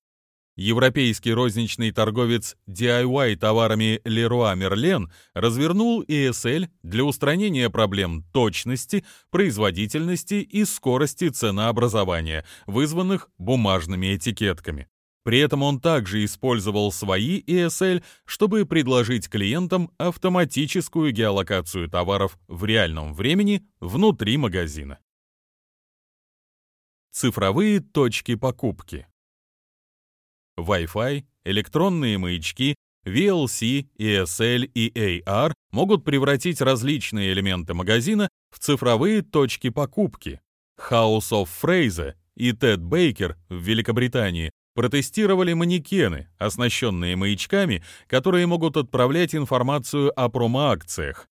Европейский розничный торговец DIY товарами Leroy Merlin развернул ESL для устранения проблем точности, производительности и скорости ценообразования, вызванных бумажными этикетками. При этом он также использовал свои ESL, чтобы предложить клиентам автоматическую геолокацию товаров в реальном времени внутри магазина. Цифровые точки покупки Wi-Fi, электронные маячки, VLC, ESL и AR могут превратить различные элементы магазина в цифровые точки покупки. House of Fraser и Ted Baker в Великобритании протестировали манекены, оснащенные маячками, которые могут отправлять информацию о промоакциях.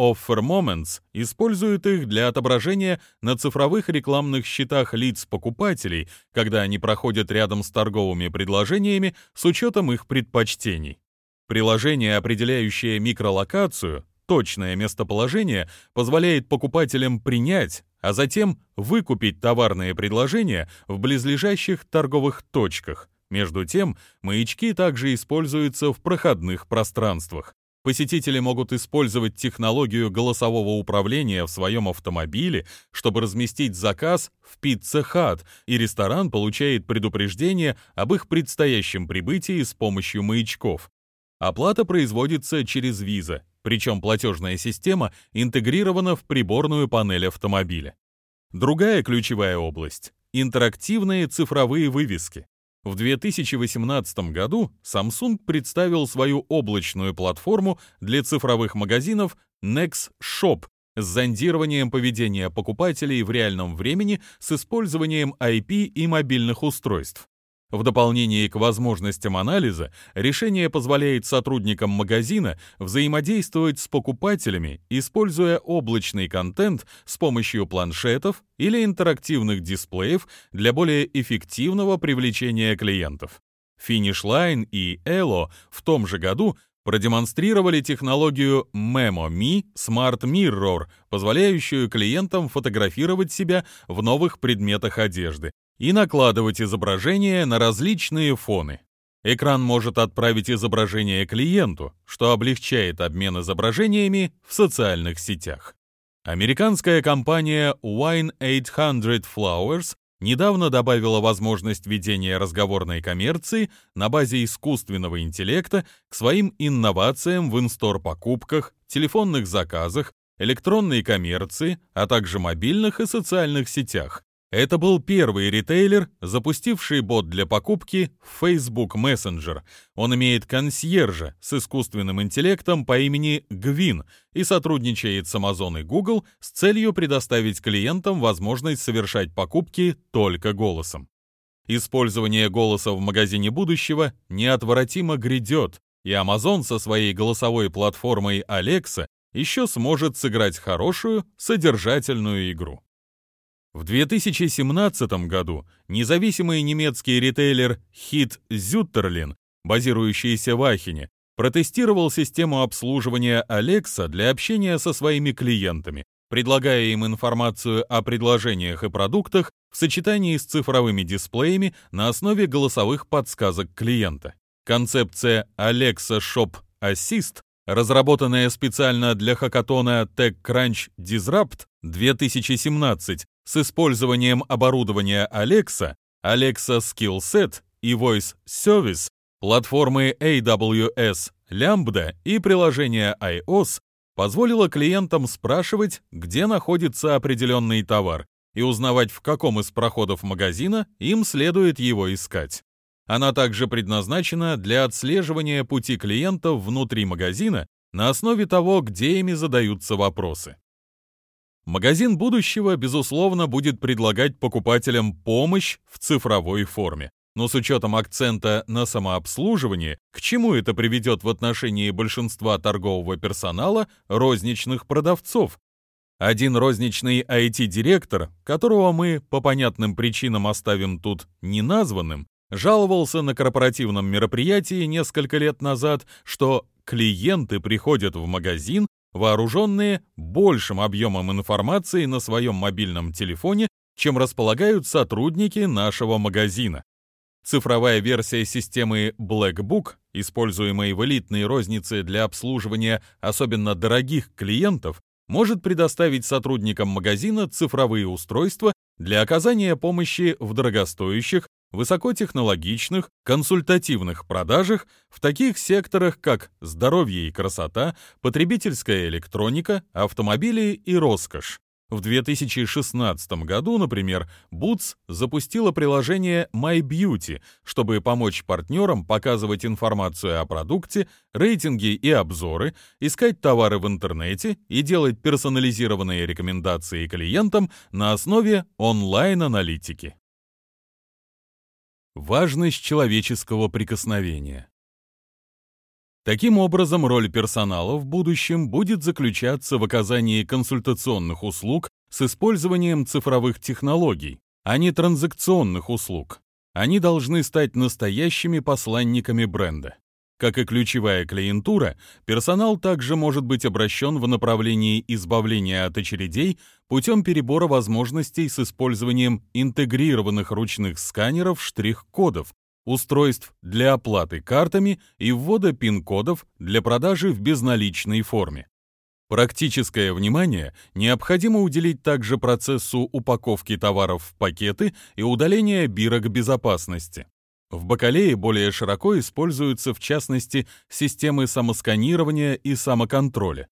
Offer Moments использует их для отображения на цифровых рекламных счетах лиц покупателей, когда они проходят рядом с торговыми предложениями с учетом их предпочтений. Приложение, определяющее микролокацию, точное местоположение, позволяет покупателям принять, а затем выкупить товарные предложения в близлежащих торговых точках. Между тем, маячки также используются в проходных пространствах. Посетители могут использовать технологию голосового управления в своем автомобиле, чтобы разместить заказ в Pizza Hut, и ресторан получает предупреждение об их предстоящем прибытии с помощью маячков. Оплата производится через виза, причем платежная система интегрирована в приборную панель автомобиля. Другая ключевая область — интерактивные цифровые вывески. В 2018 году Samsung представил свою облачную платформу для цифровых магазинов Next Shop с зондированием поведения покупателей в реальном времени с использованием IP и мобильных устройств. В дополнение к возможностям анализа, решение позволяет сотрудникам магазина взаимодействовать с покупателями, используя облачный контент с помощью планшетов или интерактивных дисплеев для более эффективного привлечения клиентов. Finish Line и Elo в том же году продемонстрировали технологию Memo.me Smart Mirror, позволяющую клиентам фотографировать себя в новых предметах одежды, и накладывать изображение на различные фоны. Экран может отправить изображение клиенту, что облегчает обмен изображениями в социальных сетях. Американская компания Wine 800 Flowers недавно добавила возможность ведения разговорной коммерции на базе искусственного интеллекта к своим инновациям в инстор покупках, телефонных заказах, электронной коммерции, а также мобильных и социальных сетях, это был первый ритейлер, запустивший бот для покупки в Facebook Messenger. Он имеет консьержа с искусственным интеллектом по имени Гвин и сотрудничает с Amazon и Google с целью предоставить клиентам возможность совершать покупки только голосом. Использование голоса в магазине будущего неотвратимо грядет, и Amazon со своей голосовой платформой Alexa еще сможет сыграть хорошую, содержательную игру. В 2017 году независимый немецкий ритейлер Hit Zutterlin, базирующийся в Ахене, протестировал систему обслуживания Alexa для общения со своими клиентами, предлагая им информацию о предложениях и продуктах в сочетании с цифровыми дисплеями на основе голосовых подсказок клиента. Концепция Alexa Shop Assist, разработанная специально для хакатона TechCrunch Disrupt 2017 с использованием оборудования Alexa, Alexa Skillset и Voice Service, платформы AWS Lambda и приложения iOS, позволила клиентам спрашивать, где находится определенный товар, и узнавать, в каком из проходов магазина им следует его искать. Она также предназначена для отслеживания пути клиентов внутри магазина на основе того, где ими задаются вопросы. Магазин будущего, безусловно, будет предлагать покупателям помощь в цифровой форме. Но с учетом акцента на самообслуживание, к чему это приведет в отношении большинства торгового персонала розничных продавцов, один розничный IT-директор, которого мы по понятным причинам оставим тут неназванным, жаловался на корпоративном мероприятии несколько лет назад, что клиенты приходят в магазин, вооруженные большим объемом информации на своем мобильном телефоне, чем располагают сотрудники нашего магазина. Цифровая версия системы Blackbook, используемой в элитной рознице для обслуживания особенно дорогих клиентов, может предоставить сотрудникам магазина цифровые устройства для оказания помощи в дорогостоящих, высокотехнологичных, консультативных продажах в таких секторах, как здоровье и красота, потребительская электроника, автомобили и роскошь. В 2016 году, например, Boots запустила приложение My Beauty, чтобы помочь партнерам показывать информацию о продукте, рейтинги и обзоры, искать товары в интернете и делать персонализированные рекомендации клиентам на основе онлайн-аналитики. Важность человеческого прикосновения Таким образом, роль персонала в будущем будет заключаться в оказании консультационных услуг с использованием цифровых технологий, а не транзакционных услуг. Они должны стать настоящими посланниками бренда. Как и ключевая клиентура, персонал также может быть обращен в направлении избавления от очередей путем перебора возможностей с использованием интегрированных ручных сканеров штрих-кодов, устройств для оплаты картами и ввода пин-кодов для продажи в безналичной форме. Практическое внимание необходимо уделить также процессу упаковки товаров в пакеты и удаления бирок безопасности. В бакалее более широко используются, в частности, системы самосканирования и самоконтроля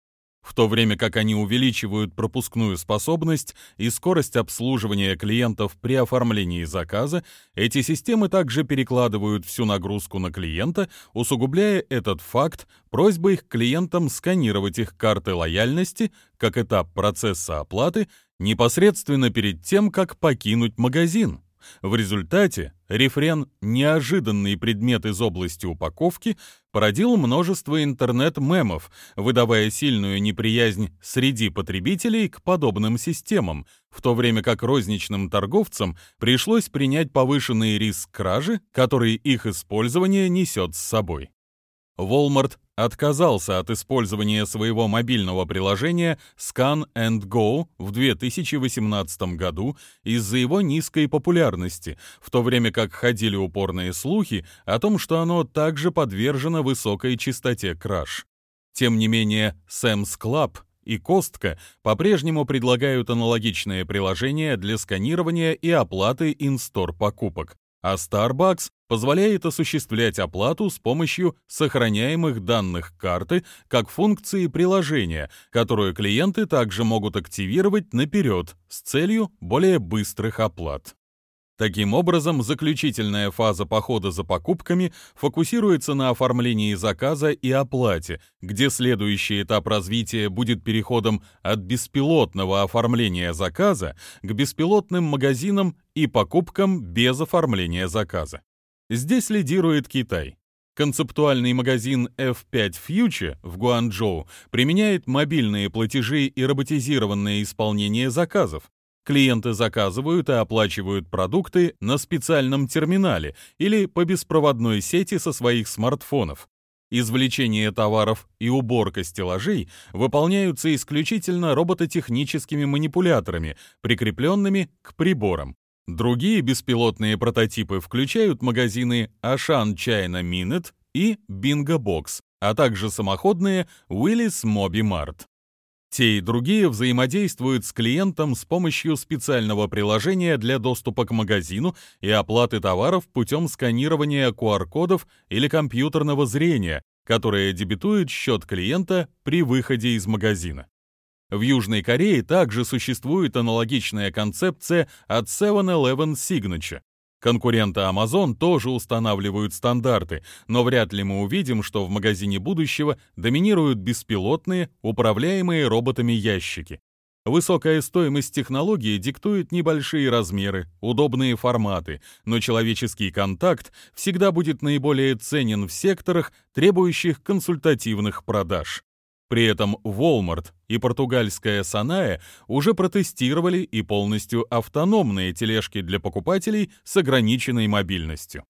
в то время как они увеличивают пропускную способность и скорость обслуживания клиентов при оформлении заказа, эти системы также перекладывают всю нагрузку на клиента, усугубляя этот факт просьбой к клиентам сканировать их карты лояльности как этап процесса оплаты непосредственно перед тем, как покинуть магазин. В результате рефрен «неожиданный предмет из области упаковки» породил множество интернет-мемов, выдавая сильную неприязнь среди потребителей к подобным системам, в то время как розничным торговцам пришлось принять повышенный риск кражи, который их использование несет с собой. Walmart отказался от использования своего мобильного приложения Scan and Go в 2018 году из-за его низкой популярности, в то время как ходили упорные слухи о том, что оно также подвержено высокой частоте краж. Тем не менее, Sam's Club и Костка по-прежнему предлагают аналогичные приложения для сканирования и оплаты in-store покупок, а Starbucks позволяет осуществлять оплату с помощью сохраняемых данных карты как функции приложения, которую клиенты также могут активировать наперед с целью более быстрых оплат. Таким образом, заключительная фаза похода за покупками фокусируется на оформлении заказа и оплате, где следующий этап развития будет переходом от беспилотного оформления заказа к беспилотным магазинам и покупкам без оформления заказа. Здесь лидирует Китай. Концептуальный магазин F5 Future в Гуанчжоу применяет мобильные платежи и роботизированное исполнение заказов, Клиенты заказывают и оплачивают продукты на специальном терминале или по беспроводной сети со своих смартфонов. Извлечение товаров и уборка стеллажей выполняются исключительно робототехническими манипуляторами, прикрепленными к приборам. Другие беспилотные прототипы включают магазины Ashan China Minute и Bingo Box, а также самоходные Willis Mobi Mart. Те и другие взаимодействуют с клиентом с помощью специального приложения для доступа к магазину и оплаты товаров путем сканирования QR-кодов или компьютерного зрения, которое дебетует счет клиента при выходе из магазина. В Южной Корее также существует аналогичная концепция от 7-Eleven Signature. Конкуренты Amazon тоже устанавливают стандарты, но вряд ли мы увидим, что в магазине будущего доминируют беспилотные, управляемые роботами ящики. Высокая стоимость технологии диктует небольшие размеры, удобные форматы, но человеческий контакт всегда будет наиболее ценен в секторах, требующих консультативных продаж. При этом Walmart и португальская Саная уже протестировали и полностью автономные тележки для покупателей с ограниченной мобильностью.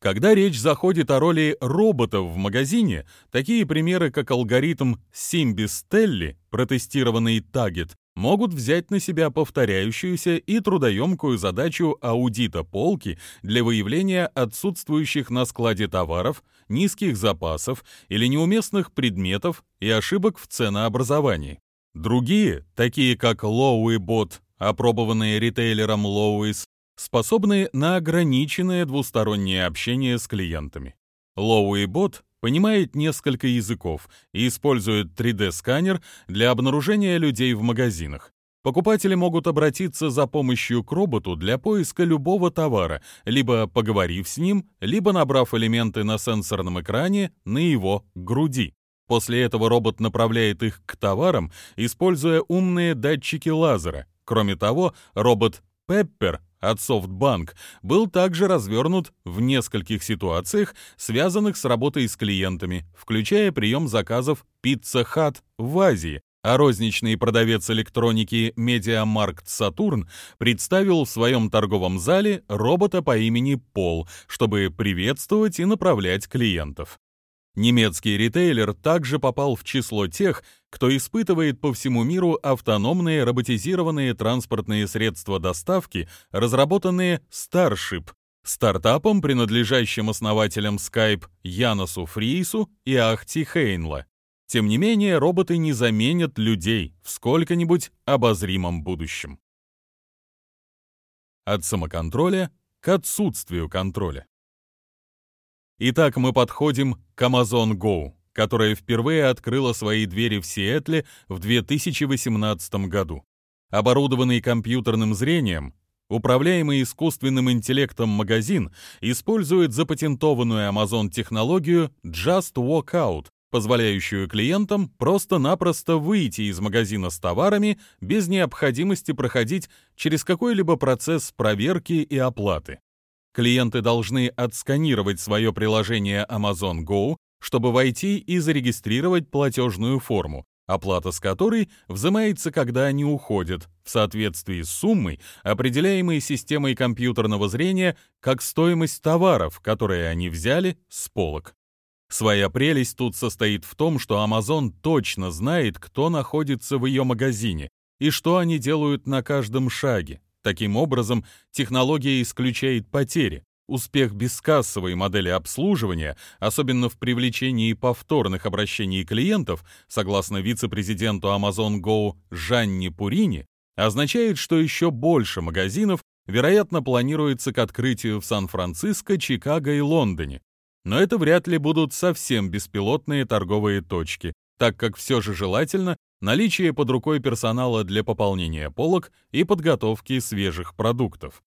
Когда речь заходит о роли роботов в магазине, такие примеры, как алгоритм Simbi Stelli, протестированный Target, могут взять на себя повторяющуюся и трудоемкую задачу аудита полки для выявления отсутствующих на складе товаров, низких запасов или неуместных предметов и ошибок в ценообразовании. Другие, такие как Lowy Bot, опробованные ритейлером Lowe's, способны на ограниченное двустороннее общение с клиентами. Lowy Bot понимает несколько языков и использует 3D-сканер для обнаружения людей в магазинах. Покупатели могут обратиться за помощью к роботу для поиска любого товара, либо поговорив с ним, либо набрав элементы на сенсорном экране на его груди. После этого робот направляет их к товарам, используя умные датчики лазера. Кроме того, робот Pepper от SoftBank был также развернут в нескольких ситуациях, связанных с работой с клиентами, включая прием заказов Pizza Hut в Азии, а розничный продавец электроники MediaMarkt Saturn представил в своем торговом зале робота по имени Пол, чтобы приветствовать и направлять клиентов. Немецкий ритейлер также попал в число тех, кто испытывает по всему миру автономные роботизированные транспортные средства доставки, разработанные Starship, стартапом, принадлежащим основателям Skype Яносу Фрису и Ахти Хейнла. Тем не менее, роботы не заменят людей в сколько-нибудь обозримом будущем. От самоконтроля к отсутствию контроля. Итак, мы подходим к Amazon Go, которая впервые открыла свои двери в Сиэтле в 2018 году. Оборудованный компьютерным зрением, управляемый искусственным интеллектом магазин использует запатентованную Amazon технологию Just Walk Out, позволяющую клиентам просто-напросто выйти из магазина с товарами без необходимости проходить через какой-либо процесс проверки и оплаты. Клиенты должны отсканировать свое приложение Amazon Go, чтобы войти и зарегистрировать платежную форму, оплата с которой взимается, когда они уходят, в соответствии с суммой, определяемой системой компьютерного зрения как стоимость товаров, которые они взяли с полок. Своя прелесть тут состоит в том, что Amazon точно знает, кто находится в ее магазине и что они делают на каждом шаге. Таким образом, технология исключает потери. Успех бескассовой модели обслуживания, особенно в привлечении повторных обращений клиентов, согласно вице-президенту Amazon Go Жанни Пурини, означает, что еще больше магазинов, вероятно, планируется к открытию в Сан-Франциско, Чикаго и Лондоне. Но это вряд ли будут совсем беспилотные торговые точки, так как все же желательно наличие под рукой персонала для пополнения полок и подготовки свежих продуктов.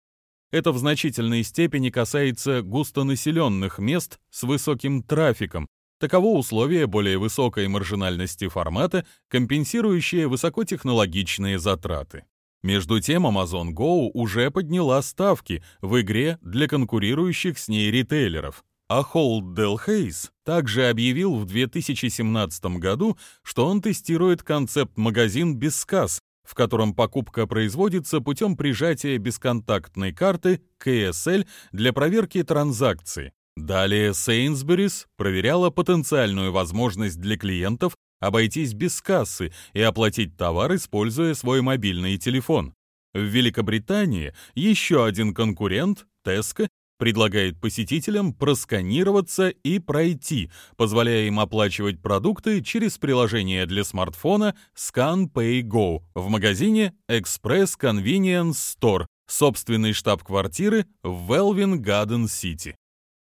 Это в значительной степени касается густонаселенных мест с высоким трафиком. Таково условие более высокой маржинальности формата, компенсирующее высокотехнологичные затраты. Между тем, Amazon Go уже подняла ставки в игре для конкурирующих с ней ритейлеров. А Холд Дел Хейс также объявил в 2017 году, что он тестирует концепт-магазин без касс, в котором покупка производится путем прижатия бесконтактной карты KSL для проверки транзакции. Далее Сейнсберис проверяла потенциальную возможность для клиентов обойтись без кассы и оплатить товар, используя свой мобильный телефон. В Великобритании еще один конкурент, Tesco, предлагает посетителям просканироваться и пройти, позволяя им оплачивать продукты через приложение для смартфона Scan Pay Go в магазине Express Convenience Store, собственной штаб-квартиры в Велвин Гаден Сити.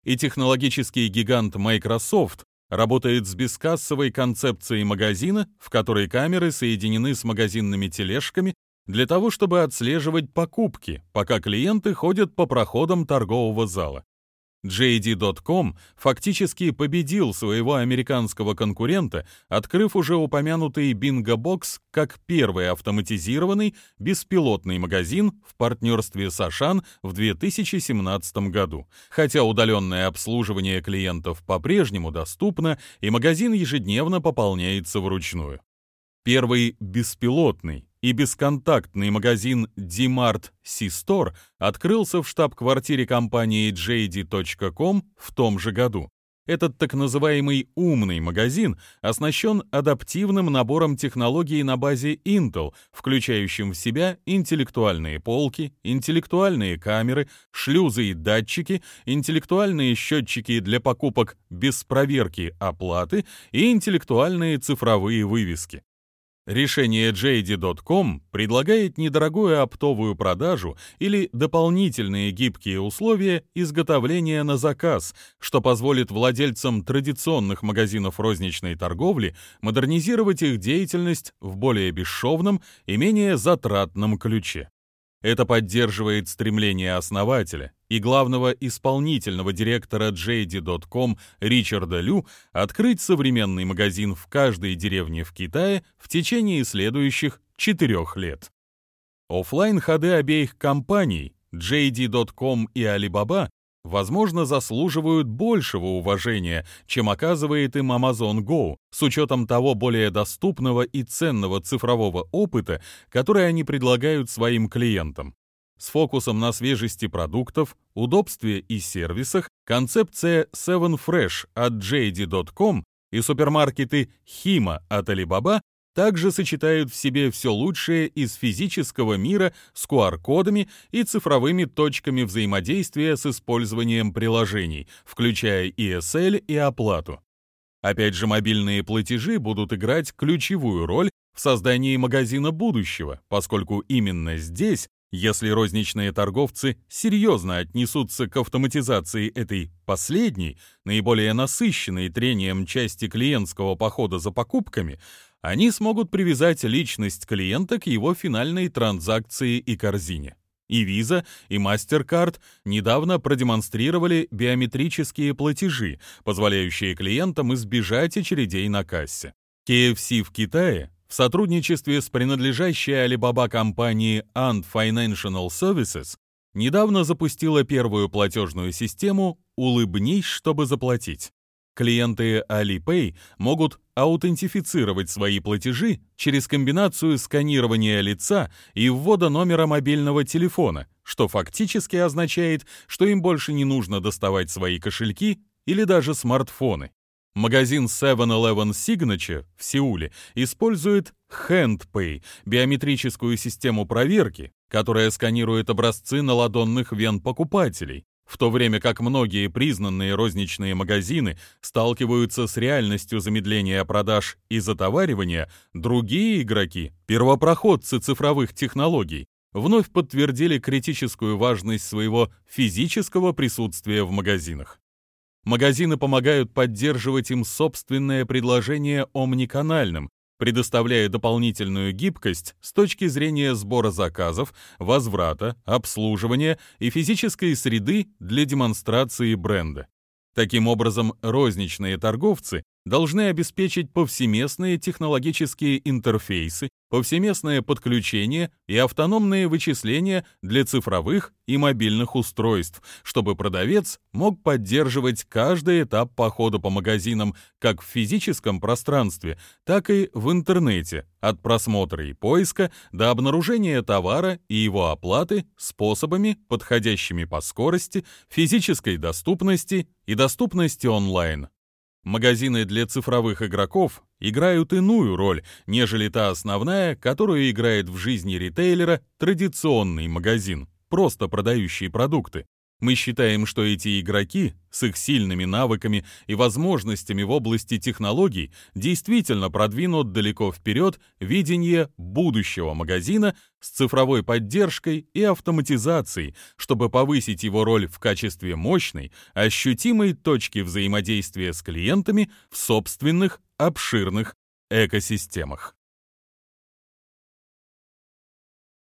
И технологический гигант Microsoft работает с бескассовой концепцией магазина, в которой камеры соединены с магазинными тележками для того, чтобы отслеживать покупки, пока клиенты ходят по проходам торгового зала. JD.com фактически победил своего американского конкурента, открыв уже упомянутый Bingo Box как первый автоматизированный беспилотный магазин в партнерстве с Ашан в 2017 году. Хотя удаленное обслуживание клиентов по-прежнему доступно, и магазин ежедневно пополняется вручную. Первый беспилотный и бесконтактный магазин D-Mart C-Store открылся в штаб-квартире компании JD.com в том же году. Этот так называемый «умный магазин» оснащен адаптивным набором технологий на базе Intel, включающим в себя интеллектуальные полки, интеллектуальные камеры, шлюзы и датчики, интеллектуальные счетчики для покупок без проверки оплаты и интеллектуальные цифровые вывески. Решение JD.com предлагает недорогую оптовую продажу или дополнительные гибкие условия изготовления на заказ, что позволит владельцам традиционных магазинов розничной торговли модернизировать их деятельность в более бесшовном и менее затратном ключе. Это поддерживает стремление основателя и главного исполнительного директора JD.com Ричарда Лю открыть современный магазин в каждой деревне в Китае в течение следующих четырех лет. Оффлайн ходы обеих компаний JD.com и Alibaba возможно, заслуживают большего уважения, чем оказывает им Amazon Go, с учетом того более доступного и ценного цифрового опыта, который они предлагают своим клиентам. С фокусом на свежести продуктов, удобстве и сервисах, концепция 7 Fresh от JD.com и супермаркеты Hima от Alibaba также сочетают в себе все лучшее из физического мира с QR-кодами и цифровыми точками взаимодействия с использованием приложений, включая ESL и оплату. Опять же, мобильные платежи будут играть ключевую роль в создании магазина будущего, поскольку именно здесь если розничные торговцы серьезно отнесутся к автоматизации этой последней, наиболее насыщенной трением части клиентского похода за покупками, они смогут привязать личность клиента к его финальной транзакции и корзине. И Visa, и MasterCard недавно продемонстрировали биометрические платежи, позволяющие клиентам избежать очередей на кассе. KFC в Китае в сотрудничестве с принадлежащей Alibaba компанией Ant Financial Services недавно запустила первую платежную систему «Улыбнись, чтобы заплатить». Клиенты Alipay могут аутентифицировать свои платежи через комбинацию сканирования лица и ввода номера мобильного телефона, что фактически означает, что им больше не нужно доставать свои кошельки или даже смартфоны. Магазин 7-Eleven Signature в Сеуле использует HandPay, биометрическую систему проверки, которая сканирует образцы наладонных вен покупателей, в то время как многие признанные розничные магазины сталкиваются с реальностью замедления продаж и затоваривания, другие игроки, первопроходцы цифровых технологий, вновь подтвердили критическую важность своего физического присутствия в магазинах. Магазины помогают поддерживать им собственное предложение омниканальным, предоставляя дополнительную гибкость с точки зрения сбора заказов, возврата, обслуживания и физической среды для демонстрации бренда. Таким образом, розничные торговцы должны обеспечить повсеместные технологические интерфейсы, повсеместное подключение и автономные вычисления для цифровых и мобильных устройств, чтобы продавец мог поддерживать каждый этап похода по магазинам как в физическом пространстве, так и в интернете, от просмотра и поиска до обнаружения товара и его оплаты способами, подходящими по скорости, физической доступности и доступности онлайн. Магазины для цифровых игроков играют иную роль, нежели та основная, которую играет в жизни ритейлера традиционный магазин, просто продающий продукты. Мы считаем, что эти игроки с их сильными навыками и возможностями в области технологий действительно продвинут далеко вперед видение будущего магазина с цифровой поддержкой и автоматизацией, чтобы повысить его роль в качестве мощной, ощутимой точки взаимодействия с клиентами в собственных обширных экосистемах.